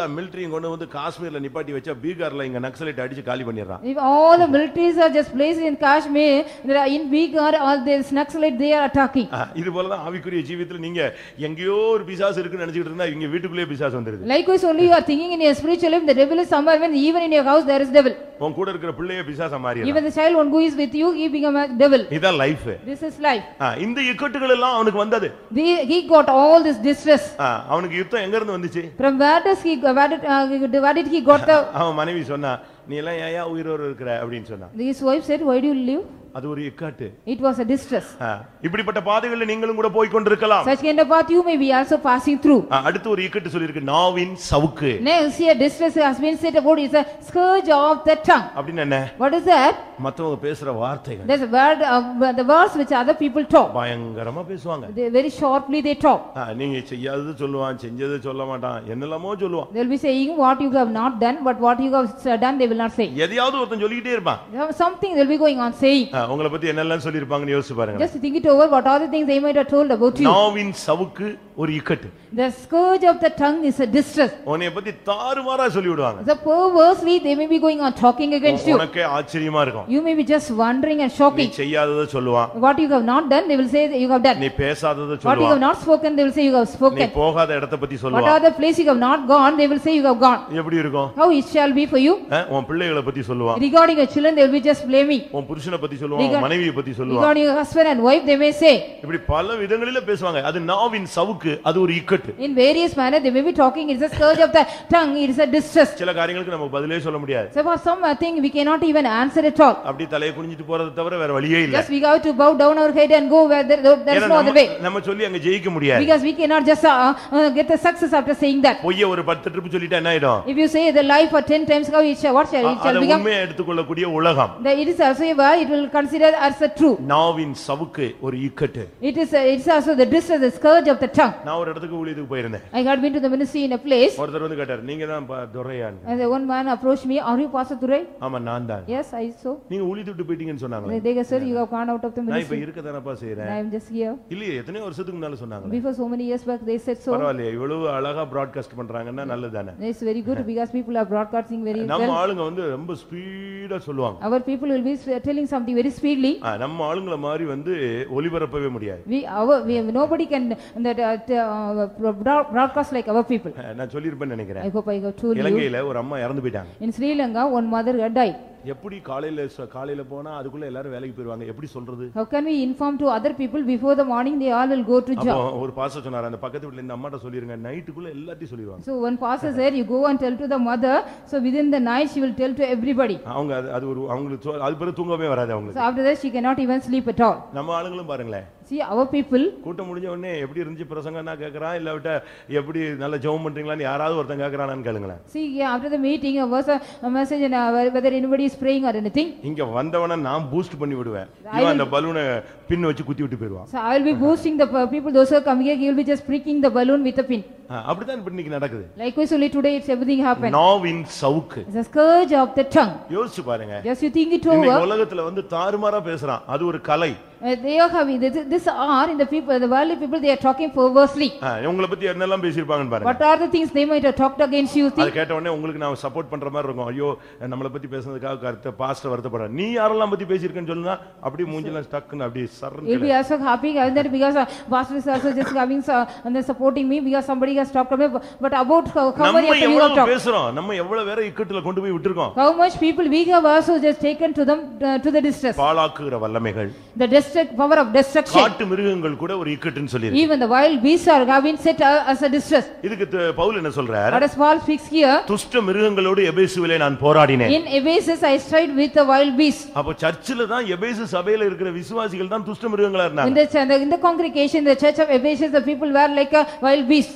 எல்லா மிலிட்டரியும் கொண்டு வந்து காஷ்மீர்ல நிப்பாட்டி வச்சா பீகார்ல இங்க நக்சலைட் அடிச்சு காலி பண்ணிடுறான் If all the militaries are just placed in Kashmir, there are in Bihar, all these Naxalite, they are attacking. ஆ, இது போலதான் ஆவிக்குரிய ஜீவியத்துல நீங்க எங்கேயோ ஒரு பிசாசு இருக்குன்னு நினைச்சிட்டு இருந்தா இங்க வீட்டுக்குள்ளேயே பிசாசு வந்துருது Likewise, only you are thinking in your spiritual life, the devil is somewhere, when even in your house there is devil. உன் கூட இருக்கிற பிள்ளைய பிசாச மாறி Even the child one who is with you, he become a devil. இதான் life This is life. இந்த இக்கட்டுகள் எல்லாம் அவனுக்கு வந்தது The- He got all this distress. ஆ, அவனுக்கு யுத்தம் எங்க இருந்து வந்துச்சு From where does he, where did, uh, where did he got the, அவன் மனைவி சொன்னா நீ எல்லாம் ஏன் உயிரோடு இருக்கிற அப்படின்னு சொன்னான் his wife said, why do you live? அது ஒரு இக்காட்டு It was a distress. ஆ, இப்படிப்பட்ட பாதைகள்ல நீங்களும் கூட போய் கொண்டிருக்கலாம் Such kind of path you may be also passing through. ஆ, அடுத்து ஒரு இக்கட்டு சொல்லியிருக்கு நாவின் சவுக்கு Next here, distress has been said about is a scourge of the tongue. அப்படின்னு என்ன What is that? மத்தவங்க பேசுற வார்த்தைகள் There's a word, uh, the words which other people talk. பயங்கரமா பேசுவாங்க They very sharply they talk. ஆ, நீங்க செய்யாதது சொல்லுவான் செஞ்சது சொல்ல மாட்டான் என்னெல்லாமோ சொல்லுவான் They'll be saying what you have not done, but what you have uh, done, they will not say. எதையாவது ஒருத்தன் சொல்லிக்கிட்டே இருப்பான் Something they'll be going on saying. ஆ, உங்களை பத்தி என்னெல்லாம் சொல்லியிருப்பாங்கன்னு யோசிச்சு பாருங்க Just think it over, what are the things they might have told about you. நாவின் சவுக்கு ஒரு இக்கட்டு The scourge of the tongue is a distress. உன்னைய பத்தி தாறுமாறா சொல்லி விடுவாங்க The perversely, they may be going on talking against you. உனக்கே ஆச்சரியமா இருக்கும் You may be just wondering and நீ shocking. செய்யாததை சொல்லுவான் What you have not done, they will say that you have done. நீ பேசாததை What you have சொல்லுவான் not spoken, they will say you have நீ spoken. போகாத இடத்த பத்தி What சொல்லுவான் are the place you have not gone, they will say you have gone. எப்படி இருக்கும் How it shall be for you? ஆ, உன் பிள்ளைகளை பத்தி சொல்லுவான் Regarding your children, they will be just blaming. உன் புருஷனை பத்தி சொல்லுவான் உன் Regard- மனைவியை பத்தி சொல்லுவான் Regarding your husband and wife, they may say. இப்படி பல விதங்களில பேசுவாங்க அது நாவின் சவுக்கு அது ஒரு இக்கட்டு In various manner, they may be talking, it is a scourge of the tongue, it is a distress. சில காரியங்களுக்கு நமக்கு பதிலே சொல்ல முடியாது So for some uh, thing, we cannot even answer at all. அப்படி தலையை குனிஞ்சிட்டு போறதை தவிர வேற வழியே இல்ல Just we have to bow down our head and go where there, there is ஏன்னா no other நம்ம- way. நம்ம சொல்லி அங்க ஜெயிக்க முடியாது Because we cannot just uh, uh, get the success after saying that. பொய்ய ஒரு பத்து ட்ரிப் சொல்லிட்டா என்ன ஆயிடும் If you say the lie for ten times, how it shall, what shall it a- shall அதை become? உண்மையை எடுத்துக்கொள்ளக்கூடிய உலகம் The, it is also a word, it will consider as a true. நாவின் சவுக்கு ஒரு இக்கட்டு It is, uh, it is also the distress, the scourge of the tongue. நான் ஒரு இடத்துக்கு ஊழியத்துக்கு போயிருந்தேன் I had been to the ministry in a place, ஒருத்தர் வந்து கேட்டார் நீங்க தான் பா- துரையான்னு and the one man approached me, are you Pastor Thurai? ஆமா நான் தான் Yes, I so. நீங்க ஊழியத்து விட்டு போயிட்டீங்கன்னு சொன்னாங்களே They said, you have gone out of the நான் இப்ப ministry. இருக்க தானப்பா செய்யறேன் I am just here. இல்லையே எத்தனையோ வருஷத்துக்கு முன்னால சொன்னாங்களே Before so many years back, they said so. பரவாயில்லையே இவ்வளவு அழகா பிராட்காஸ்ட் பண்றாங்கன்னா நல்லதானே It's very good because people are broadcasting very நம்ம well. ஆளுங்க வந்து ரொம்ப ஸ்பீடா சொல்லுவாங்க Our people will be s- telling something very speedily. நம்ம ஆளுங்கள மாதிரி வந்து ஒளிபரப்பவே முடியாது We, our, we, nobody can that, uh, uh, broadcast like our people. நான் சொல்லியிருப்பேன்னு நினைக்கிறேன் I hope I have told you. இலங்கையில ஒரு அம்மா இறந்து போயிட்டாங்க In Sri Lanka, one mother died. எப்படி காலையில காலையில போனா அதுக்குள்ள எல்லாரும் வேலைக்கு போயிருவாங்க எப்படி சொல்றது How can we inform to other people before the morning they all will go to job? ஒரு பாச சொன்னார் அந்த பக்கத்து வீட்டுல இந்த அம்மாட்ட சொல்லிருங்க நைட்டுக்குள்ள எல்லாத்தையும் சொல்லிடுவாங்க So one pastor said, you go and tell to the mother, so within the night she will tell to everybody. அவங்க அது- ஒரு அவங்களுக்கு அது பிறகு தூங்கவே வராது So அவங்களுக்கு after that she cannot even sleep at all. நம்ம ஆளுங்களும் பாருங்களேன் See, our people, கூட்டம் முடிஞ்ச உடனே எப்படி இருந்துச்சு பிரசங்கன்னா கேக்குறான் இல்ல விட்ட எப்படி நல்ல ஜெபம் பண்றீங்களான்னு யாராவது ஒருத்தன் கேக்குறானான்னு கேளுங்களேன் see, yeah, after the meeting, uh, was a a message and uh, whether anybody is praying or anything. இங்க வந்தவன நான் பூஸ்ட் பண்ணி விடுவேன் இவன் அந்த பலூனை பின் வச்சு குத்தி விட்டு போயிடுவான் So I will be boosting the uh, people, those who coming here, he will be just pricking the balloon with a pin. இன்னைக்கு நடக்குது Likewise, only today it's everything happened. நாவின் சவுக்கு It's a scourge of the tongue. யோசிச்சு பாருங்க Just you think it இன்னைக்கு over. உலகத்துல வந்து தாறுமாறா பேசுறான் அது ஒரு கலை Uh, They are having, this this are in the people, the worldly people, they are talking perversely. ஆ, உங்களை பத்தி என்னெல்லாம் பேசியிருப்பாங்கன்னு பாருங்க What are the things they might have talked against you? அது Think, கேட்ட உடனே உங்களுக்கு நான் சப்போர்ட் பண்ற மாதிரி இருக்கும் ஐயோ நம்மளை பத்தி பேசுனதுக்காக கருத்து பாஸ்டர் வருத்தப்படுறேன் நீ யாரெல்லாம் பத்தி பேசியிருக்கேன்னு சொல்லுனா அப்படியே மூஞ்சிலாம் ஸ்டக்குன்னு அப்படியே you'll சர்ன்னு be also happy and that because uh, pastor is also just having, uh, and then supporting me because somebody has talked about, me. but about how how நம்ம many of you have எவ்வளவு talked? பேசுறோம் நம்ம எவ்வளவு வேற இக்கட்டுல கொண்டு போய் விட்டுருக்கோம் How much people we have also just taken to them, uh, to the distress. பாழாக்குகிற வல்லமைகள் The destruct, power of destruction. காட்டு மிருகங்கள் கூட ஒரு இக்கட்டுன்னு சொல்லி Even the wild beasts are have been set uh, as a distress. இதுக்கு த- பவுல் என்ன சொல்றார் What does Paul speaks here? துஷ்ட மிருகங்களோடு எபேசுவிலே நான் போராடினேன் In Ephesus I strive with the wild beasts. அப்போ சர்ச்சில் தான் எபேசு சபையில இருக்கிற விசுவாசிகள் தான் துஷ்ட மிருகங்களா In இருந்தாங்க the, in the- in the congregation, the church of Ephesus, the people were like a wild beast.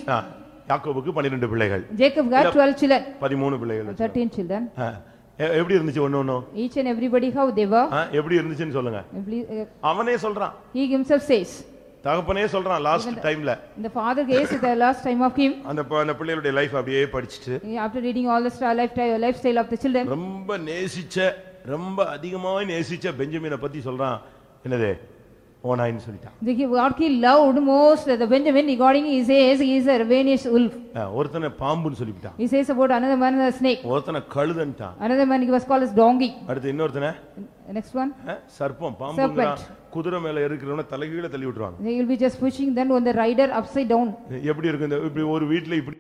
யாக்கோபுக்கு பன்னிரெண்டு பிள்ளைகள் Jacob got twelve children, பதிமூணு பிள்ளைகள் வச்சு. thirteen children. ஆ, எ- எப்படி இருந்துச்சு ஒண்ணு Each and everybody how they were. ஆ, எப்படி இருந்துச்சுன்னு சொல்லுங்க uh, அவனே சொல்றான் He himself says, தகப்பனே சொல்றான் லாஸ்ட் டைம்ல the father gazed at the last time of him, அந்த அந்த பிள்ளைகளுடைய லைஃப் அப்படியே படிச்சுட்டு after reading all the star- lifestyle lifestyle of the children, ரொம்ப நேசிச்ச ரொம்ப அதிகமாக நேசிச்ச பெஞ்சமினை பத்தி சொல்றான் என்னது ஓனாயின்னு சொல்லிட்டான் the what he loved most, the Benjamin regarding he says he is a ravenous wolf. ஆ, ஒருத்தனை பாம்புன்னு சொல்லிவிட்டான் He says about another man a snake. ஒருத்தனை கழுதன்ட்டான் Another man he was called as donkey. அடுத்து இன்னொருத்தனை The Next one, ஆ, சர்ப்பம் பாம்புங்கிறான் குதிரை மேல இருக்கிறவன தலைகீழ தள்ளி விட்டுருவாங்க they will be just pushing then on the rider upside down. எப்படி இருக்கு இந்த இப்படி ஒரு வீட்டுல இப்படி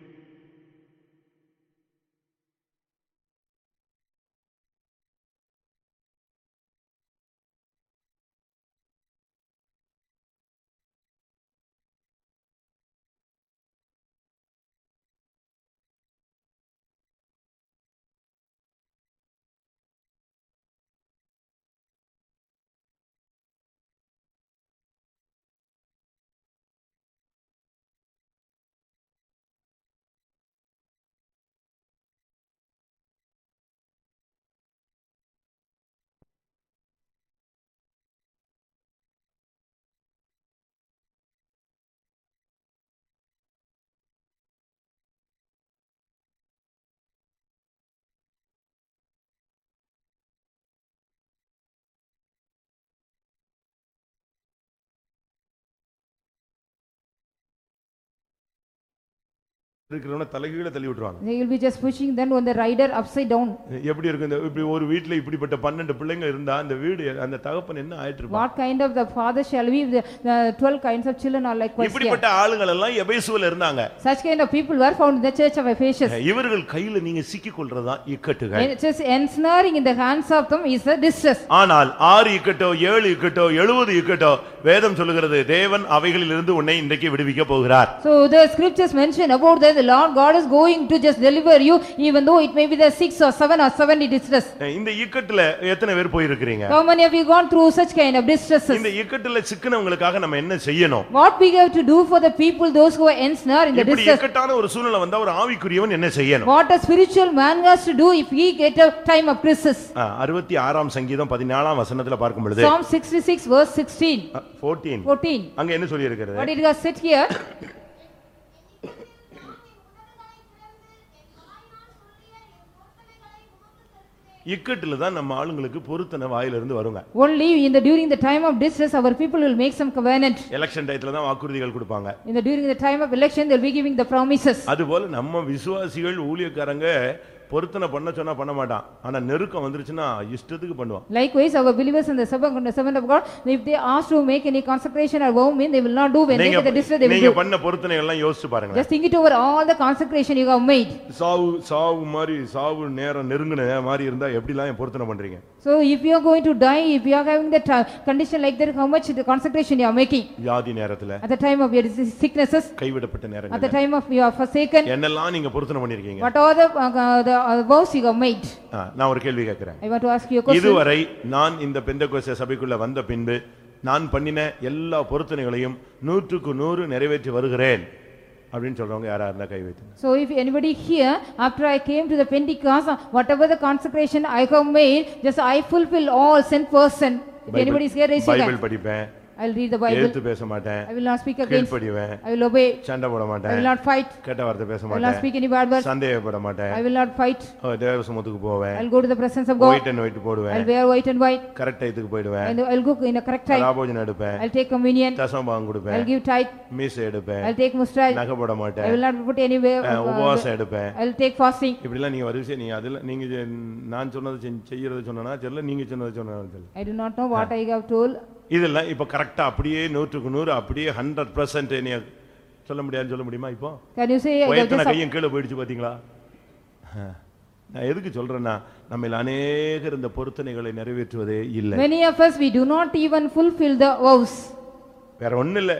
இருக்கிறவன தலைகீழ தள்ளி விட்டுருவாங்க They will be just pushing then on the rider upside down. எப்படி இருக்கு இந்த இப்படி ஒரு வீட்டுல இப்படிப்பட்ட பன்னெண்டு பிள்ளைங்க இருந்தா அந்த வீடு அந்த தகப்பன் என்ன ஆயிட்டு இருப்பான் What kind of the father shall we, the, the twelve kinds of children are here. இப்படிப்பட்ட ஆளுங்கள் எல்லாம் எபேசுல இருந்தாங்க Such kind of people were found in the church of Ephesus. இவர்கள் கையில நீங்க சிக்கிக் கொள்றதுதான் இக்கட்டுகள் And it says ensnaring in the hands of them is a distress. ஆனால் ஆறு இக்கட்டோ ஏழு இக்கட்டோ எழுபது இக்கட்டோ வேதம் சொல்லுகிறது தேவன் அவைகளிலிருந்து உன்னை இன்றைக்கு விடுவிக்க போகிறார் So the scriptures mention about that the Lord God is going to just deliver you even though it may be the six or seven or seventy distress. இந்த இக்கட்டுல எத்தனை பேர் போயிருக்கிறீங்க How many of you gone through such kind of distresses? இந்த இக்கட்டுல சிக்கினவங்களுக்காக நம்ம என்ன செய்யணும் What we have to do for the people, those who are ensnared in the இப்படி distress? இக்கட்டான ஒரு சூழ்நிலை வந்தா ஒரு ஆவிக்குரியவன் என்ன செய்யணும் What a spiritual man has to do if he get a time of crisis? ஆ, அறுபத்தி ஆறாம் சங்கீதம் பதினாலாம் வசனத்துல பார்க்கும் பொழுது Psalm sixty-six verse sixteen, fourteen fourteen. அங்க என்ன சொல்லி இருக்கிறது What it has said here? இக்கட்டுல தான் நம்ம ஆளுங்களுக்கு பொருத்தன வாயில இருந்து வருங்க Only in the, during the time of distress, our people will make some covenant. Election டயத்துல தான் வாக்குறுதிகள் கொடுப்பாங்க In the, during the time of election, they'll be giving the promises. அதுபோல நம்ம விசுவாசிகள் ஊழியக்காரங்க பொருத்தனை பண்ண சொன்னா பண்ண மாட்டான் ஆனா நெருக்கம் வந்துருச்சுன்னா இஷ்டத்துக்கு பண்ணுவான் Likewise, our believers in the servant, the servant of God, if they ask to make any consecration or vow, mean they will not do. When they நீங்க get the distress, they will நீங்க. பண்ண பொருத்தனை எல்லாம் யோசிச்சு பாருங்க Just think it over all the consecration you have made. சாவு சாவு மாதிரி சாவு நேரம் நெருங்கின மாதிரி இருந்தா எப்படிலாம் என் பொருத்தனை பண்றீங்க So if you are going to die, if you are having that uh, condition like that, how much the consecration you are making? வியாதி நேரத்துல At the time of your sicknesses, கைவிடப்பட்ட at the நேரங்கள் time of you are forsaken, என்னெல்லாம் நீங்க பொருத்தனை பண்ணிருக்கீங்க what are the, uh, the uh, vows you have made? நான் ஒரு கேள்வி கேட்கிறேன் I want to ask you a question. இதுவரை நான் இந்த பெந்தகோஸ்தே சபைக்குள்ள வந்த பின்பு நான் பண்ணின எல்லா பொருத்தனைகளையும் நூற்றுக்கு நூறு நிறைவேற்றி வருகிறேன் அப்படின்னு சொல்றவங்க யாரா இருந்தா கை வைத்து So if anybody here, after I came to the Pentecost, whatever the consecration I have made, just I fulfill all cent percent. If anybody is here, raise your Bible hand. படிப்பேன் I'll read the Bible. எழுத்து பேச மாட்டேன் I will not speak against. கீழ்ப்படிவேன் I will obey. சண்டை போட I will மாட்டேன் not fight. கெட்ட வார்த்தை பேச I will not மாட்டேன் speak any bad words. சந்தேகப்பட மாட்டேன் I will not fight. ஓ, தேவசமத்துக்கு போவேன் I'll go to the presence of God. White and white போடுவேன் I'll wear white and white. Correct டயத்துக்கு போயிடுவேன் And I'll go in a correct time. ராபோஜன் எடுப்பேன் I'll take communion. தசமபாகம் கொடுப்பேன் I'll give tithe. மீசை எடுப்பேன் I'll take mustache. நகை போட I மாட்டேன் will not put any way. அஹ், உபவாசம் எடுப்பேன் I'll take fasting. இப்படிலாம் நீங்க வரிசை நீங்க அதுல நீங்க செ- நான் சொன்னது செஞ்ச- செய்யறது சொன்னா தெரியல நீங்க சொன்னது சொன்னா தெரியல I do not know what I have told. இதெல்லாம் இப்ப கரெக்டா அப்படியே நூற்றுக்கு நூறு அப்படியே ஹண்ட்ரட் பர்சன்ட் நீ சொல்ல முடியாதுன்னு சொல்ல முடியுமா இப்போ உயர்த்தின கையும் கீழே போயிடுச்சு பாத்தீங்களா அஹ். நான் எதுக்கு சொல்றேன்னா நம்ம அநேகர் இந்த பொருத்தனைகளை நிறைவேற்றுவதே இல்லை Many of us, we do not even fulfill the vows. வேற ஒண்ணும் இல்ல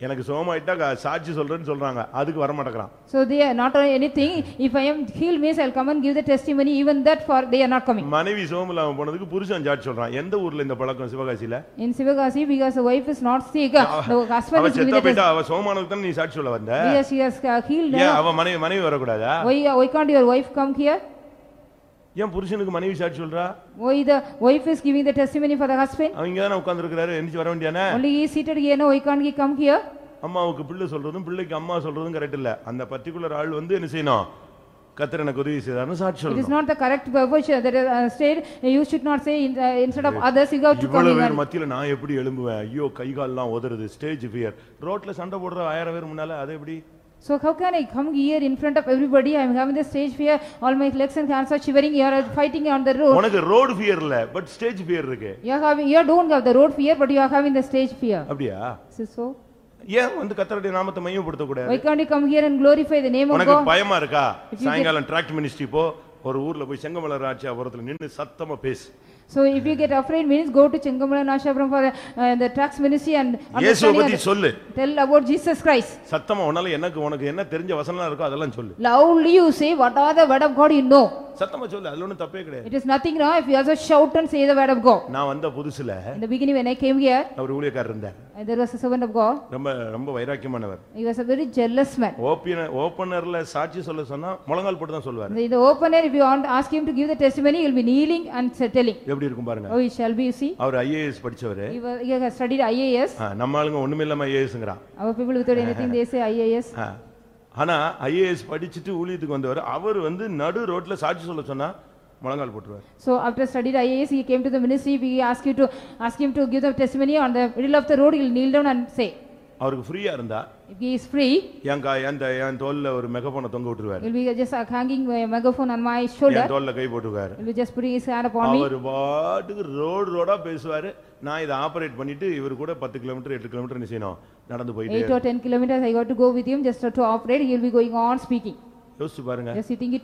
எனக்கு சோமாயிட்டா க- சாட்சி சொல்றேன்னு சொல்றாங்க அதுக்கு வர மாட்டேங்கிறான் So they are not on anything. If I am healed means I'll come and give the testimony. Even that for they are not coming. மனைவி சோம் இல்லாம போனதுக்கு புருஷன் சாட்சி சொல்றான் எந்த ஊர்ல இந்த பழக்கம் சிவகாசியில In Sivagasi, because the wife is not sick, the husband அவ is giving செத்த the testimony. போயிட்டா அவ சோமானதுக்கு தானே நீ சாட்சி சொல்ல வந்த she has uh, healed. ஏன் her. அவ மனைவி மனைவி வரக்கூடாதா Why, why can't your wife come here? ஏன் புருஷனுக்கு மனைவி சாட்சி சொல்றா? Why the wife is giving the testimony for the husband? அவங்க தானே உட்கார்ந்துருக்கிறாரு. எந்திரிச்சு வர வேண்டியானே Only he seated here, no, why can't he come here? அம்மாவுக்கு பிள்ளை சொல்றதும் பிள்ளைக்கு அம்மா சொல்றதும் கரெக்ட் இல்ல. அந்த பர்டிகுலர் ஆள் வந்து என்ன செய்யணும்? கத்தர் எனக்கு உதவி செய்தார்னு சாட்சி சொல்லணும். correct purpose that is uh, said. You should not say in, uh, instead of others, you have to come இவ்வளவு மத்தியில நான் எப்படி எழும்புவேன்? ஐயோ கை கால்லாம் உதறுது. ஸ்டேஜ் ஃபியர் ரோட்ல சண்டை போடுற ஆயிரம் பேர் முன்னால அது எப்படி? So how can I come here in front of everybody? I am having the stage fear. All my legs and hands are shivering. You are fighting on the road. உனக்கு road fear இல்ல but stage fear இருக்கு You are having. You don't have the road fear, but you are having the stage fear. அப்படியா Is it so? ஏன் வந்து கத்தருடைய நாமத்தை மையப்படுத்த கூடாது Why can't you come here and glorify the name of உனக்கு God? பயமா இருக்கா சாயங்காலம் டிராக்ட் மினிஸ்ட்ரி போ ஒரு ஊர்ல போய் செங்கமலர் ஆட்சியாபுரத்துல நின்னு சத்தமா பேசு So if you get afraid, means go to Chengamala Nashabram for uh, the tax ministry and இயேசுவை understanding பத்தி சொல்லு tell about Jesus Christ. சத்தமா உன்னால எனக்கு உனக்கு என்ன தெரிஞ்ச வசனம் இருக்கோ அதெல்லாம் சொல்லு Loudly you say what are the word of God you know. சத்தமா சொல்லு அதுல ஒண்ணும் தப்பே கிடையாது It is nothing wrong if you also shout and say the word of God. நான் வந்த புதுசுல In the beginning when I came here, அவர் ஊழியக்காரர் இருந்தார் uh, there was a servant of God. ரொம்ப ரொம்ப வைராக்கியமானவர் He was a very jealous man. Open air ஓப்பனர்ல சாட்சி சொல்ல சொன்னா முழங்கால் போட்டு தான் the open air, if you want ask him to give the testimony, he will be kneeling and telling. எப்படி இருக்கும் பாருங்க Oh, it shall be, you see. அவர் ஐஏஎஸ் படிச்சவரு He, was, he has studied IAS. ஆ, நம்ம ஆளுங்க ஒண்ணுமில்லாம ஐஏஎஸ்ங்கிறான் Our people without anything, they say IAS. ஆனா ஐஏஎஸ் படிச்சுட்டு ஊழியத்துக்கு வந்தவர் அவர் வந்து நடு ரோட்ல சாட்சி சொல்ல சொன்னா முழங்கால் போட்டுருவார் So after studied IAS, he came to the ministry. We ask you to ask him to give the testimony on the middle of the road. He will kneel down and say. அவருக்கு ஃப்ரீயா இருந்தா If he is free, என் கா என் தோல்ல ஒரு மெகபோனை தொங்க விட்டுருவாரு he will be just uh, hanging a megaphone on my shoulder. என் தோல்ல கை போட்டுருவாரு He will be just putting his hand upon me. அவர் பாட்டுக்கு road ரோடா பேசுவாரு நான் இதை ஆபரேட் பண்ணிட்டு இவர் கூட பத்து கிலோமீட்டர் எட்டு கிலோமீட்டர் என்ன செய்யணும் நடந்து போயிட்டு 8 or 10 kilometers, I got to go with him just to operate. He will be going on speaking. யோசிச்சு பாருங்க.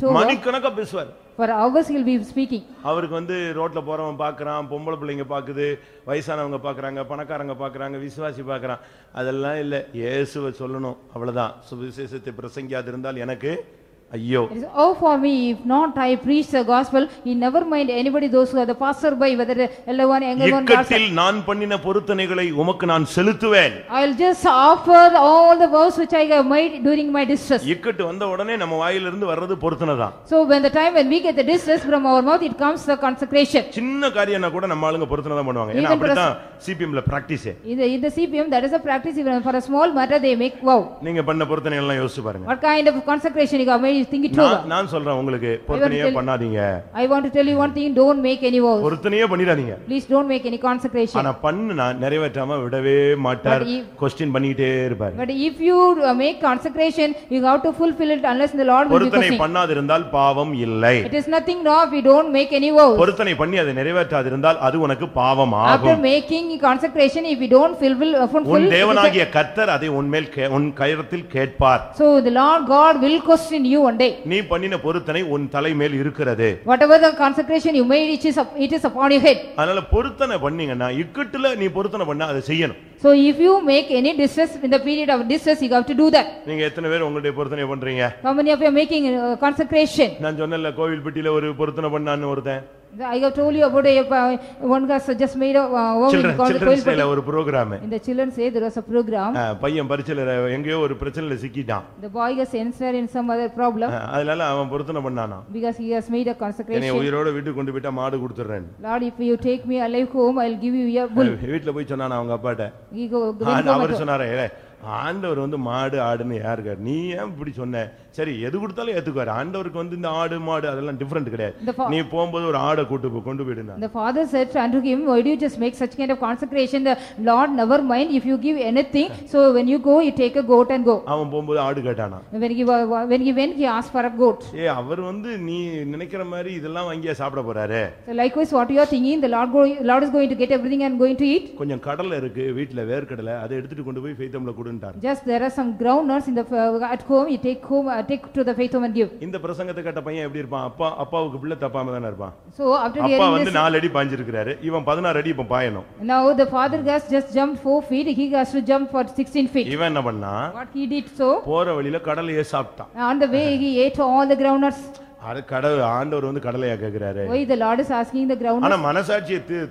மணிக்கணக்கா பேசுவார். For hours, he will be speaking. அவருக்கு வந்து ரோட்ல போறவன் பாக்குறான் பொம்பளை பிள்ளைங்க பாக்குது வயசானவங்க பாக்குறாங்க பணக்காரங்க பாக்குறாங்க விசுவாசி பாக்குறான். அதெல்லாம் இல்ல. இயேசுவை சொல்லணும். அவ்வளவுதான். சுவிசேஷத்தை பிரசங்கியாது இருந்தால் எனக்கு ஐயோ oh, for me, if not I preach the gospel, he never mind anybody, those who are the passerby, whether the elder one, younger one, passer. இக்கட்டில் நான் பண்ணின பொருத்தனைகளை உமக்கு நான் செலுத்துவேன் I'll just offer all the vows which I have made during my distress. இக்கட்டு வந்த உடனே நம்ம வாயிலிருந்து வர்றது பொருத்தனை தான் So when the time when we get the distress from our mouth, it comes the consecration. சின்ன காரியம்னா கூட நம்ம ஆளுங்க பொருத்தனை தான் பண்ணுவாங்க ஏன்னா Even அப்படித்தான் சிபிஎம்ல practice in the CPM, that is a practice, even for a small matter, they make vow. நீங்க பண்ண பொருத்தனை எல்லாம் யோசிச்சு பாருங்க What kind of consecration you have made, you think it நான் over. நான் சொல்றேன் உங்களுக்கு பொருத்தனையே பண்ணாதீங்க I want to tell you one thing, don't make any vows. பொருத்தனையே பண்ணிடாதீங்க Please don't make any consecration. ஆனா பண்ணுனா நிறைவேற்றாம விடவே மாட்டார் கொஸ்டின் பண்ணிட்டே இருப்பாரு But if you uh, make consecration, you have to fulfill it unless the Lord will be பொருத்தனை. பண்ணாதிருந்தால் பாவம் இல்லை It is nothing wrong if you don't make any vows. பொருத்தனை பண்ணி அதை நிறைவேற்றாதிருந்தால் அது உனக்கு பாவம் After ஆகும் making consecration, if you don't fulfill, uh, fulfill. உன் தேவனாகிய கர்த்தர் அதை உன்மேல் கே- உன் கயத்தில் கேட்பார் So the Lord God will question you one day. நீ பண்ணின பொருத்தனை உன் தலை மேல் இருக்கிறது Whatever the consecration you made, it is, it is upon your head. அதனால பொருத்தனை பண்ணீங்கன்னா இக்கட்டுல நீ பொருத்தனை பண்ண அதை செய்யணும் So if you make any distress in the period of distress, you have to do that. நீங்க எத்தனை பேர் உங்களுடைய பொருத்தனை பண்றீங்க How many of you are making uh, consecration? நான் சொன்னேன்ல கோவில் பெட்டியில ஒரு பொருத்தனை பண்ணான்னு ஒருத்தன் I have told you about a, uh, one has just made a, uh, children call the children's Koilpatti. ஒரு programme In the children's day, there was a program. பையன் பரிச்சையில எங்கேயோ ஒரு பிரச்சனையில சிக்கிட்டான் The boy has entered in some other problem அதனால அவன் பொருத்தனை பண்ணானா because he has made a என்னை consecration. உயிரோட வீட்டுக்கு கொண்டு போயிட்டா மாடு கொடுத்துறேன் Lord, if you take me alive home, I'll give you a bull. வீட்டுல போய் சொன்னானா அவங்க அப்பாட்ட home அவர் சொன்னாரே "ஏலே, ஆண்டவர் வந்து மாடு ஆடுன்னு யாருக்கார் நீ ஏன் இப்படி சொன்ன சரி எது கொடுத்தாலும் ஏத்துக்குவாரு ஆண்டவருக்கு வந்து இந்த ஆடு மாடு அதெல்லாம் டிஃபரெண்ட் கிடையாது நீ போகும்போது ஒரு ஆடை கூட்டு போ கொண்டு போயிடுனா The father said unto him, why do you just make such kind of consecration? The Lord never mind if you give anything. So when you go, you take a goat and go. அவன் போகும்போது ஆடு கேட்டானா When he, when he went, he asked for a goat. ஏ அவர் வந்து நீ நினைக்கிற மாதிரி இதெல்லாம் வாங்கியா சாப்பிட போறாரு So likewise, what you are thinking, the Lord, go, Lord is going to get everything and going to eat. கொஞ்சம் கடலை இருக்கு வீட்டுல வேர்க்கடலை அதை எடுத்துட்டு கொண்டு போய் ஃபெய்தம்ல கொடுன்ட்டார் Just there are some groundnuts in the uh, at home. You take home, uh, take to the faith home and give. இந்த பிரசங்கத்தை கேட்ட பையன் எப்படி இருப்பான் அப்பா அப்பாவுக்கு பிள்ளை தப்பாம தானே இருப்பான் So after அப்பா hearing வந்து this, நாலு அடி பாஞ்சிருக்கிறாரு இவன் பதினாறு அடி இப்ப பாயணும் now the father has just jumped four feet. He has to jump for 16 feet. இவன் என்ன பண்ணா What he did so, போற வழியில கடலையே சாப்பிட்டான் on the way he ate all the groundnuts. அது கடவுள் ஆண்டவர் வந்து கடலையா கேக்குறாரு Why the Lord is asking the? ஆனா மனசாட்சியை தி-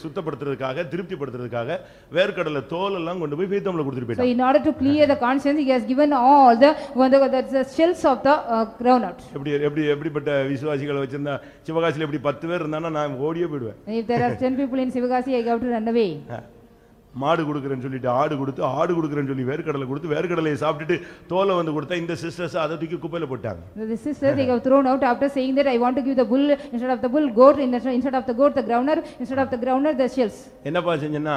சுத்தப்படுத்துறதுக்காக திருப்திப்படுத்துறதுக்காக வேர்க்கடலை தோல் எல்லாம் கொண்டு போய் ஃபெய்தம்ல கொடுத்துட்டு So போயிட்டான் in order to clear the conscience, he has given all the, the, the, the shells of the uh, groundnut. எப்படி எப்படி எப்படிப்பட்ட விசுவாசிகளை வச்சிருந்தா சிவகாசியில இப்படி பத்து பேர் இருந்தானா நான் ஓடியே போயிடுவேன் If there are ten people in Sivagasi, I have to run away. மாடு கொடுக்குறேன்னு சொல்லிட்டு ஆடு கொடுத்து ஆடு கொடுக்குறேன்னு சொல்லி வேர்க்கடலை கொடுத்து வேர்க்கடலையை சாப்பிட்டுட்டு தோலை வந்து கொடுத்தா இந்த சிஸ்டர்ஸ் அதை தூக்கி குப்பையில போட்டாங்க The sister, they have thrown out after saying that I want to give the bull, instead of the bull, goat, instead of the goat, the groundnut, instead of the groundnut, the shells. என்னப்பா செஞ்சேன்னா?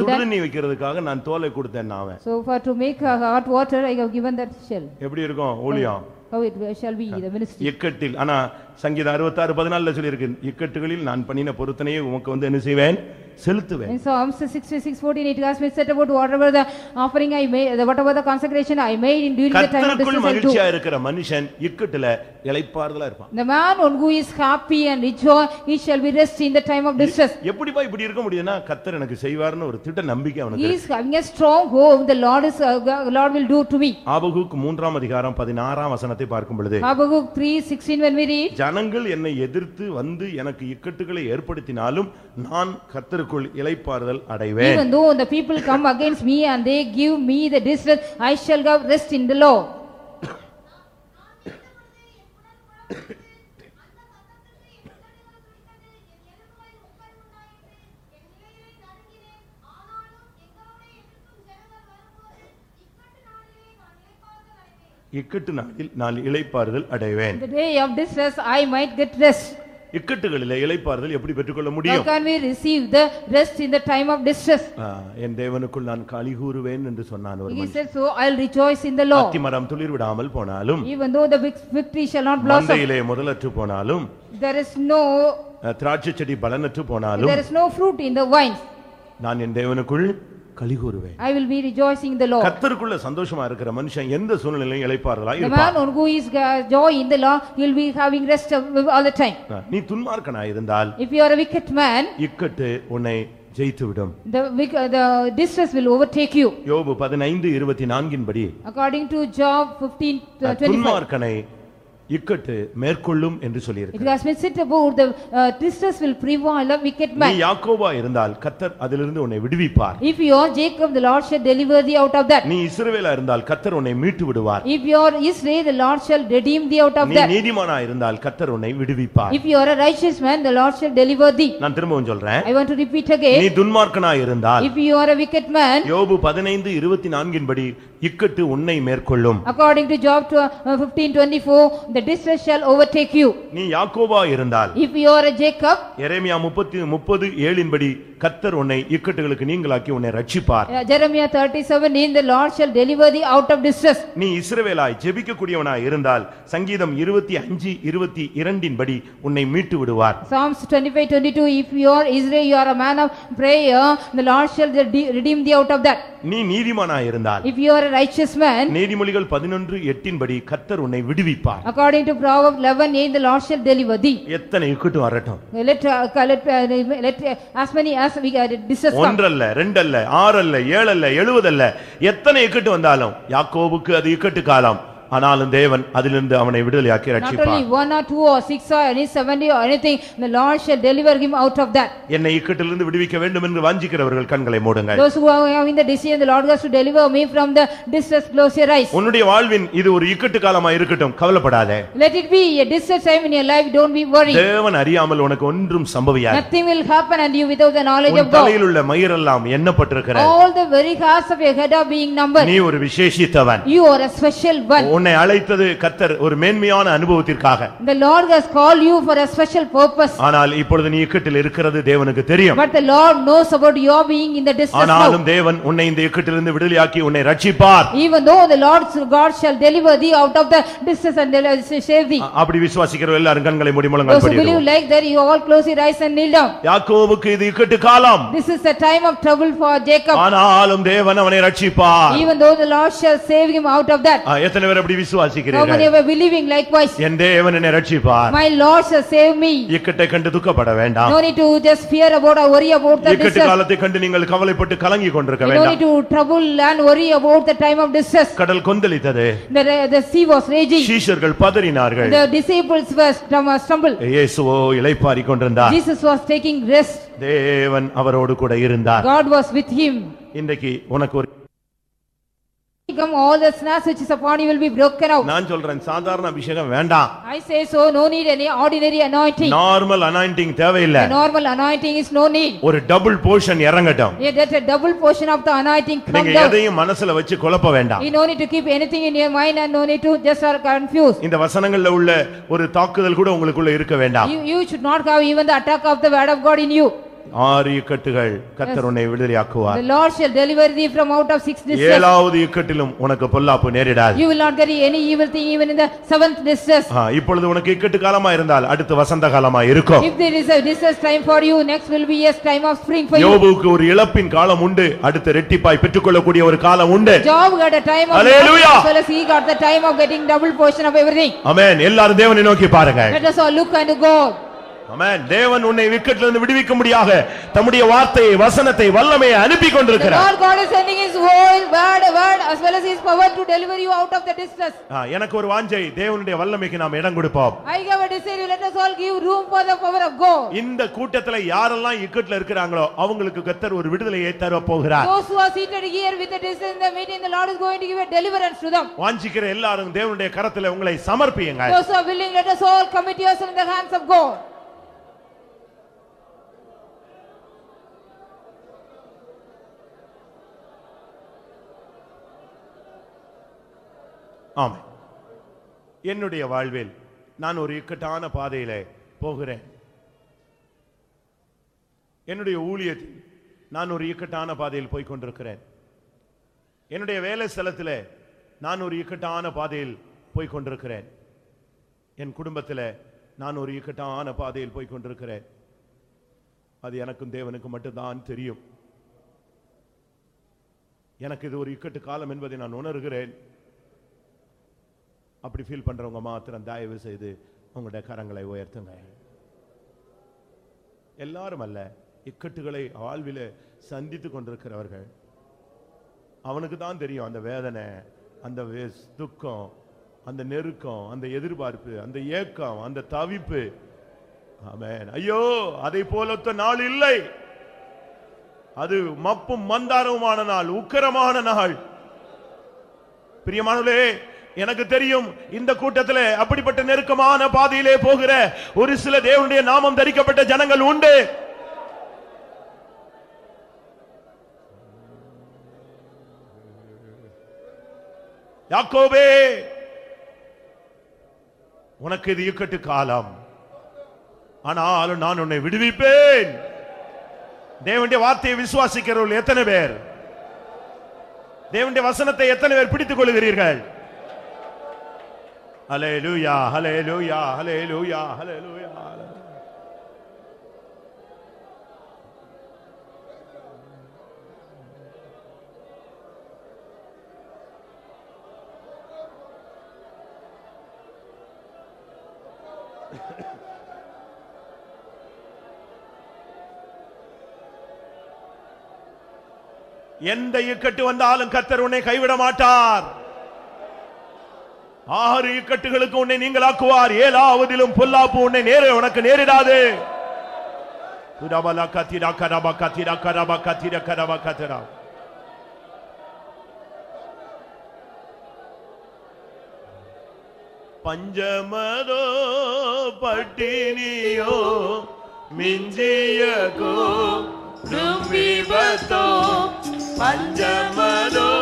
சுடுதண்ணி வைக்கிறதுக்காக நான் தோலை கொடுத்தேன் நான் அவன் So for to make uh, hot water, I have given that shell. எப்படி இருக்கும் ஊழியம் How it shall be, the ministry. இக்கட்டில் ஆனா சங்கீதம் அறுபத்தாறு பதினாலுல சொல்லியிருக்கு இக்கட்டுகளில் நான் பண்ணின பொருத்தனையை உமக்கு வந்து என்ன செய்வேன் செலுத்துவேன் In Psalms 66, 14, it has been said about whatever the offering I made, the- whatever the consecration I made in during the time of கர்த்தருக்குள் distress, I'll do. மகிழ்ச்சியா இருக்கிற மனுஷன் இக்கட்டுல இளைப்பாறுதலா இருப்பான் The man on who is happy and rejoice, he shall be rest in the time of distress. எப்படிப்பா இப்படி இருக்க முடியும்னா கர்த்தர் எனக்கு செய்வார்னு ஒரு திட்ட நம்பிக்கை அவனுக்கு He இருக்கு. is having a strong hope, the Lord is, uh, God- Lord will do to me. ஆபகுக்கு மூன்றாம் அதிகாரம் பதினாறாம் வசனத்தை பார்க்கும் பொழுது Habakkuk 3, 16 when we read, ஜனங்கள் என்னை எதிர்த்து வந்து எனக்கு இக்கட்டுகளை ஏற்படுத்தினாலும் நான் கர்த்தருக்குள் இளைப்பாறுதல் அடைவேன் even though the people come against me and they give me the distress, I shall have rest in the Lord. இக்கட்டு நாளில் நான் இளைப்பாறுதல் அடைவேன் the day of distress, I might get rest. இக்கட்டுகளிலே இளைப்பாறுதல் எப்படி பெற்றுக்கொள்ள How முடியும் can we receive the rest in the time of distress? ஆ, என் தேவனுக்குள் நான் களி கூறுவேன் என்று சொன்னான் ஒரு He மனுஷன் said, so I'll rejoice in the Lord. அத்திமரம் துளிர் விடாமல் போனாலும் Even though the vic- victory shall not blossom, மந்தையிலே முதலற்று போனாலும் there is no, அஹ், திராட்சை செடி பலனற்று போனாலும் there is no fruit in the vines. நான் என் தேவனுக்குள் களி கூறுவேன் I will be rejoicing in the Lord. கர்த்தருக்குள்ள சந்தோஷமா இருக்கிற மனுஷன் எந்த The man இருப்பான் on who is uh, joy in the Lord, he will be having rest of- all the time. ஆ, நீ துன்மார்க்கனா இருந்தால் If you are a wicked man, இக்கட்டு உன்னை ஜெயித்து விடும் the wick- uh, the distress will overtake you. யோபு பதினைந்து இருபத்தி நான்கின் படி According to Job 15, uh, 25. துன்மார்க்கனை இக்கட்டு மேற்கொள்ளும் என்று It சொல்லியிருக்கு has been said about the uh, distress will prevail a wicked நீ man. யாக்கோபா இருந்தால் கத்தர் அதிலிருந்து உன்னை விடுவிப்பார் If you are Jacob, the Lord shall deliver thee out of that. நீ இஸ்ரவேலா இருந்தால் கத்தர் உன்னை மீட்டு விடுவார் If you are Israel, the Lord shall redeem thee out of நீ that. நீதிமானா இருந்தால் கத்தர் உன்னை விடுவிப்பார் If you are a righteous man, the Lord shall deliver thee. நான் திரும்பவும் சொல்றேன் I want to repeat நீ again. துன்மார்க்கனா இருந்தால் If you are a wicked man, யோபு பதினைந்து இருபத்தி நான்கின் படி இக்கட்டு உன்னை மேற்கொள்ளும் according to Job to- uh, 15:24, the distress shall overtake you. நீ யாக்கோபா இருந்தால் If you are a Jacob, எரேமியா முப்பத்தி முப்பது ஏழின்படி கத்தர் உன்னை இக்கட்டுகளுக்கு நீங்களாக்கி உன்னை ரட்சிப்பார் uh, Jeremiah 37, in the Lord shall deliver thee out of distress. நீ இஸ்ரவேலாய் ஜெபிக்கக்கூடியவனாய் இருந்தால் சங்கீதம் இருபத்தி அஞ்சு இருபத்தி இரண்டின் படி உன்னை மீட்டு விடுவார் Psalms 25:22, if you are Israel, you are a man of prayer, the Lord shall rede- redeem thee out of that. நீ நீதிமானாய் இருந்தால் If you are a righteous man, நீதிமொழிகள் பதினொன்று எட்டின்படி கத்தர் உன்னை விடுவிப்பார் according to Proverbs 11:8, the Lord shall deliver thee. எத்தனை இக்கட்டும் வரட்டும் Let, uh, let, uh, let uh, as many as we come. ஒன்றல்ல ரெண்டல்ல ஆறல்ல ஏழல்ல எழுவதல்ல எத்தனை இக்கட்டு வந்தாலும் யாக்கோபுக்கு அது இக்கட்டு காலம் ஆனாலும் தேவன் அதிலிருந்து அவனை விடுதலையாக்கி Not ரட்சிப்பார் only one or two or six or any seventy or anything, the Lord shall deliver him out of that. என்னை இக்கட்டிலிருந்து விடுவிக்க வேண்டும் என்று வாஞ்சிக்கிறவர்கள் கண்களை மூடுங்கள் Those who are having the decision, the Lord has to deliver me from the distress, close your eyes. உன்னுடைய வாழ்வின் இது ஒரு இக்கட்டு காலமா இருக்கட்டும் கவலைப்படாதே Let it be a distress time in your life, don't be worried. தேவன் அறியாமல் உனக்கு ஒன்றும் சம்பவியாது Nothing will happen and you without the knowledge உன் of God. தலையில் உள்ள மயிரெல்லாம் எண்ணப்பட்டிருக்கிற All the very hairs of your head are being numbered. நீ ஒரு விசேஷித்தவன் You are a special one. உன்னை அழைத்தது கத்தர் ஒரு மேன்மையான அனுபவத்திற்காக The Lord has called you for a special purpose. ஆனால் இப்பொழுது நீ இக்கட்டில் இருக்கிறது தேவனுக்கு தெரியும் But the Lord knows about your being in the distress now. ஆனாலும் தேவன் உன்னை இந்த இக்கட்டிலிருந்து விடுதலையாக்கி உன்னை ரட்சிப்பார் Even though the Lord God shall deliver thee out of the distress and save thee. அப்படி விசுவாசிக்கிற எல்லாரும் கண்களை மூடி முழங்கால் Those who believe like that, you all close your eyes and kneel down. யாக்கோவுக்கு இது இக்கட்டு காலம் This is a time of trouble for Jacob. ஆனாலும் தேவன் அவனை ரட்சிப்பார் Even though the Lord shall save him out of that. எத்தனை பேர் அப்படி How many விசுவாசிக்கிறீர்கள் were believing likewise? என் தேவன் என்னை ரட்சிப்பார் My Lord shall save me. இக்கட்டை கண்டு துக்கப்பட வேண்டாம் No need to just fear about or worry about the இக்கட்டு. காலத்தை கண்டு நீங்கள் கவலைப்பட்டு கலங்கி கொண்டிருக்க You don't need வேண்டாம் to trouble and worry about the time of distress. கடல் கொந்தளித்தது The, the sea was raging. சீஷர்கள் பதறினார்கள் The disciples were stum- stumbled. இயேசுவோ இளைப்பாரி கொண்டிருந்தார் Jesus was taking rest. தேவன் அவரோடு கூட இருந்தார் God was with him. இன்றைக்கு உனக்கு ஒரு Come, all the snares which is upon you will be broken out. நான் சொல்றேன் சாதாரண அபிஷேகம் வேண்டாம் I say so, no need any ordinary anointing. Normal anointing தேவையில்லை The normal anointing is no need. ஒரு டபுள் போர்ஷன் இறங்கட்டும் Yeah, that a double portion of the anointing come நீங்க. எதையும் மனசுல வச்சு குழப்ப வேண்டாம் You no need to keep anything in your mind and no need to just are confused. இந்த வசனங்கள்ல உள்ள ஒரு தாக்குதல் கூட உங்களுக்குள்ள இருக்க வேண்டாம் You, you should not have even the attack of the word of God in you. ஆறு இக்கட்டுகள் கத்தர் உன்னை விடுதலையாக்குவார் The Lord shall deliver thee from out of six distress. ஏழாவது இக்கட்டிலும் உனக்கு பொல்லாப்பு நேரிடாது You will not get any evil thing even in the seventh distress. இப்பொழுது உனக்கு இக்கட்டு காலமா இருந்தால் அடுத்து வசந்த காலமா இருக்கும் If there is a distress time for you, next will be a time of spring for you. யோபுவுக்கு ஒரு இழப்பின் காலம் உண்டு அடுத்து ரெட்டிப்பாய் பெற்றுக்கொள்ளக்கூடிய ஒரு காலம் உண்டு Job got a time of Hallelujah. as well as he got the time of getting double portion of everything. அமேன் எல்லாரும் தேவனை நோக்கி பாருங்க Let us all look unto God. தேவன் உன்னை விக்கட்டிலிருந்து விடுவிக்க முடியாக தம்முடைய வார்த்தையை வசனத்தை வல்லமையை அனுப்பி கொண்டிருக்கிறார் Lord God is sending his word, word, word as well as his power to deliver you out of the distress. ஆ, எனக்கு ஒரு வாஞ்சை தேவனுடைய வல்லமைக்கு நாம் இடம் கொடுப்போம் I have a desire, let us all give room for the power of God. இந்த கூட்டத்துல யாரெல்லாம் இக்கட்ல இருக்கிறாங்களோ அவங்களுக்கு கத்தர் ஒரு விடுதலையை தர போகிறார் Those who are seated here with the distress in the meeting, the Lord is going to give a deliverance to them. வாஞ்சிக்கிற எல்லாரும் தேவனுடைய கரத்துல உங்களை சமர்ப்பியுங்க Those who are willing, let us all commit yourself in the hands of God. ஆமாம் என்னுடைய வாழ்வில் நான் ஒரு இக்கட்டான பாதையில் போகிறேன். என்னுடைய ஊழியத்தில் நான் ஒரு இக்கட்டான பாதையில் போய் கொண்டிருக்கிறேன். என்னுடைய வேலை ஸ்தலத்தில் நான் ஒரு இக்கட்டான பாதையில் போய் கொண்டிருக்கிறேன். என் குடும்பத்தில் நான் ஒரு இக்கட்டான பாதையில் போய் கொண்டிருக்கிறேன். அது எனக்கும் தேவனுக்கு மட்டும்தான் தெரியும். எனக்கு இது ஒரு இக்கட்டு காலம் என்பதை நான் உணர்கிறேன். அப்படி ஃபீல் பண்றவங்க மாத்திரம் தயவு செய்து உங்களுடைய கரங்களை உயர்த்துங்க. எல்லாரும் அல்ல இக்கட்டுகளை வாழ்வில் சந்தித்து கொண்டிருக்கிறவர்கள். அவனுக்கு தான் தெரியும் அந்த வேதனை அந்த வே- துக்கம் அந்த நெருக்கம் அந்த எதிர்பார்ப்பு அந்த ஏக்கம் அந்த தவிப்பு. ஆமேன். ஐயோ அதை போலத்த நாள் இல்லை. அது மப்பும் மந்தாரவுமான நாள் உக்கரமான நாள். பிரியமானவர்களே எனக்கு தெரியும் இந்த கூட்டத்தில் அப்படிப்பட்ட நெருக்கமான பாதையிலே போகிற ஒரு சில தேவனுடைய நாமம் தரிக்கப்பட்ட ஜனங்கள் உண்டு. யாக்கோபே உனக்கு இது இக்கட்டு காலம். ஆனாலும் நான் உன்னை விடுவிப்பேன். தேவனுடைய வார்த்தையை விசுவாசிக்கிறவர்கள் எத்தனை பேர்? தேவனுடைய வசனத்தை எத்தனை பேர் பிடித்துக் கொள்கிறீர்கள் ஹalleluya ஹalleluya ஹalleluya ஹalleluya எந்த இக்கட்டு வந்தாலும் கத்தர் உன்னை கைவிட மாட்டார் ஆறு இக்கட்டுகளுக்கு உன்னை நீங்களாக்குவார். ஏழாவதிலும் பொல்லாப்பு உன்னை நேரே உனக்கு நேரிடாது. பஞ்சமதோ பட்டினியோ மிஞ்சியகோ பஞ்சமதோ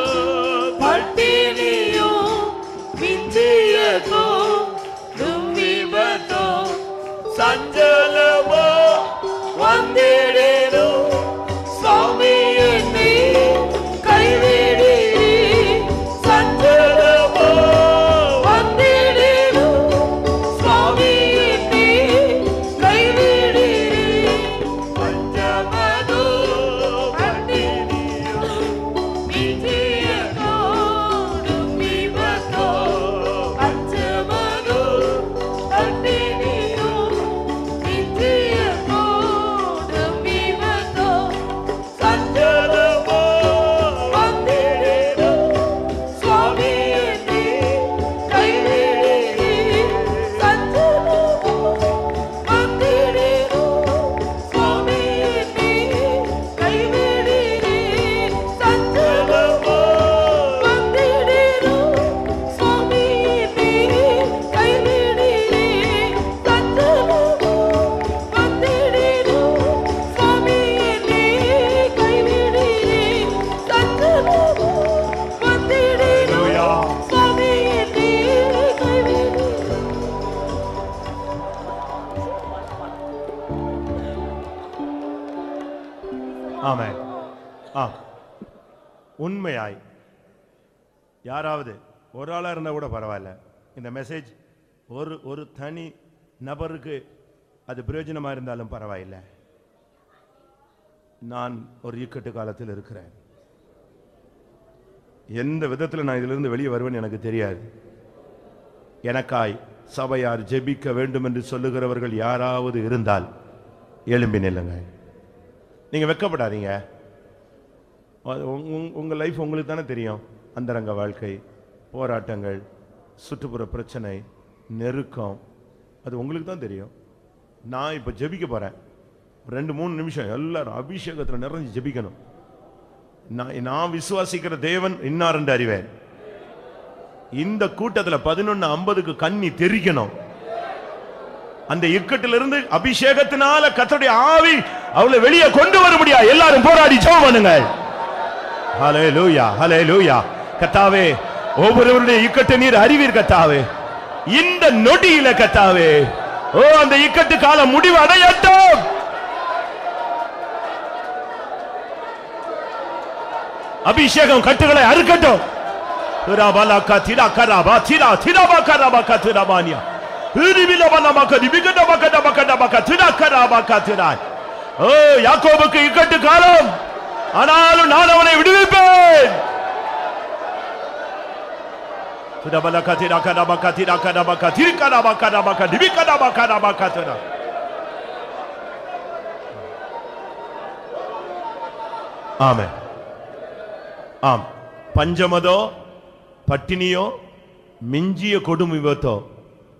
யாராவது ஒரு ஆளாக இருந்தால் கூட பரவாயில்ல. இந்த மெசேஜ் ஒரு ஒரு தனி நபருக்கு அது பிரயோஜனமாக இருந்தாலும் பரவாயில்லை. நான் ஒரு இக்கட்டு காலத்தில் இருக்கிறேன். எந்த விதத்தில் நான் இதிலிருந்து வெளியே வருவேன் எனக்கு தெரியாது. எனக்காய் சபையார் ஜெபிக்க வேண்டும் என்று சொல்லுகிறவர்கள் யாராவது இருந்தால் எழும்பி நில்லுங்க நீங்கள் வெக்கப்படாதீங்க. அது லைஃப் உங்களுக்கு தானே தெரியும். அந்தரங்க வாழ்க்கை போராட்டங்கள் சுற்றுப்புற பிரச்சனை நெருக்கம் அது உங்களுக்கு தான் தெரியும். நான் இப்போ ஜெபிக்க போறேன். ரெண்டு மூணு நிமிஷம். எல்லாரும் அபிஷேகத்துல நிறைஞ்சு ஜெபிக்கணும். நான் நான் விசுவாசிக்கிற தேவன் இன்னார் என்று அறிவேன். இந்த கூட்டத்துல பதினொன்னு ஐம்பதுக்கு கண்ணி தெரிக்கணும். அந்த இக்கட்டிலிருந்து அபிஷேகத்தினால கத்தருடைய ஆவி அவளை வெளியே கொண்டு வர முடியா எல்லாரும் போராடி ஜெபம் பண்ணுங்கள். ஹலே லூயா கத்தாவே ஒவ்வொருவருடைய இக்கட்டு நீர் அறிவீர் கர்த்தாவே இந்த நொடியில கத்தாவே. ஓ அந்த இக்கட்டு காலம் முடிவு அடையட்டும். அபிஷேகம் கட்டுகளை அறுக்கட்டும். திராபாலா கத்திரா கராபா திரா திராபா கராபா கத்திராபானியா ஓ யாக்கோபுக்கு இக்கட்டு காலம். ஆனாலும் நான் அவனை விடுவிப்பேன். திரபல கதிரா கரப கதிரா கரப கதிரி ஆம் பஞ்சமதோ பட்டினியோ மிஞ்சிய கொடும் விபத்தோ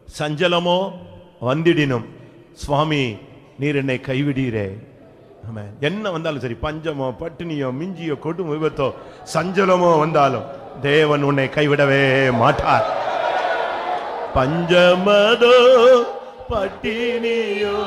சஞ்சலமோ வந்திடினும் சுவாமி நீர் என்னை கைவிடீரே ஆமென். என்ன வந்தாலும் சரி பஞ்சமோ பட்டினியோ மிஞ்சியோ கொடும் விபத்தோ சஞ்சலமோ வந்தாலும் தேவன் உன்னை கைவிடவே மாட்டார். பஞ்சமதோ பட்டினியோ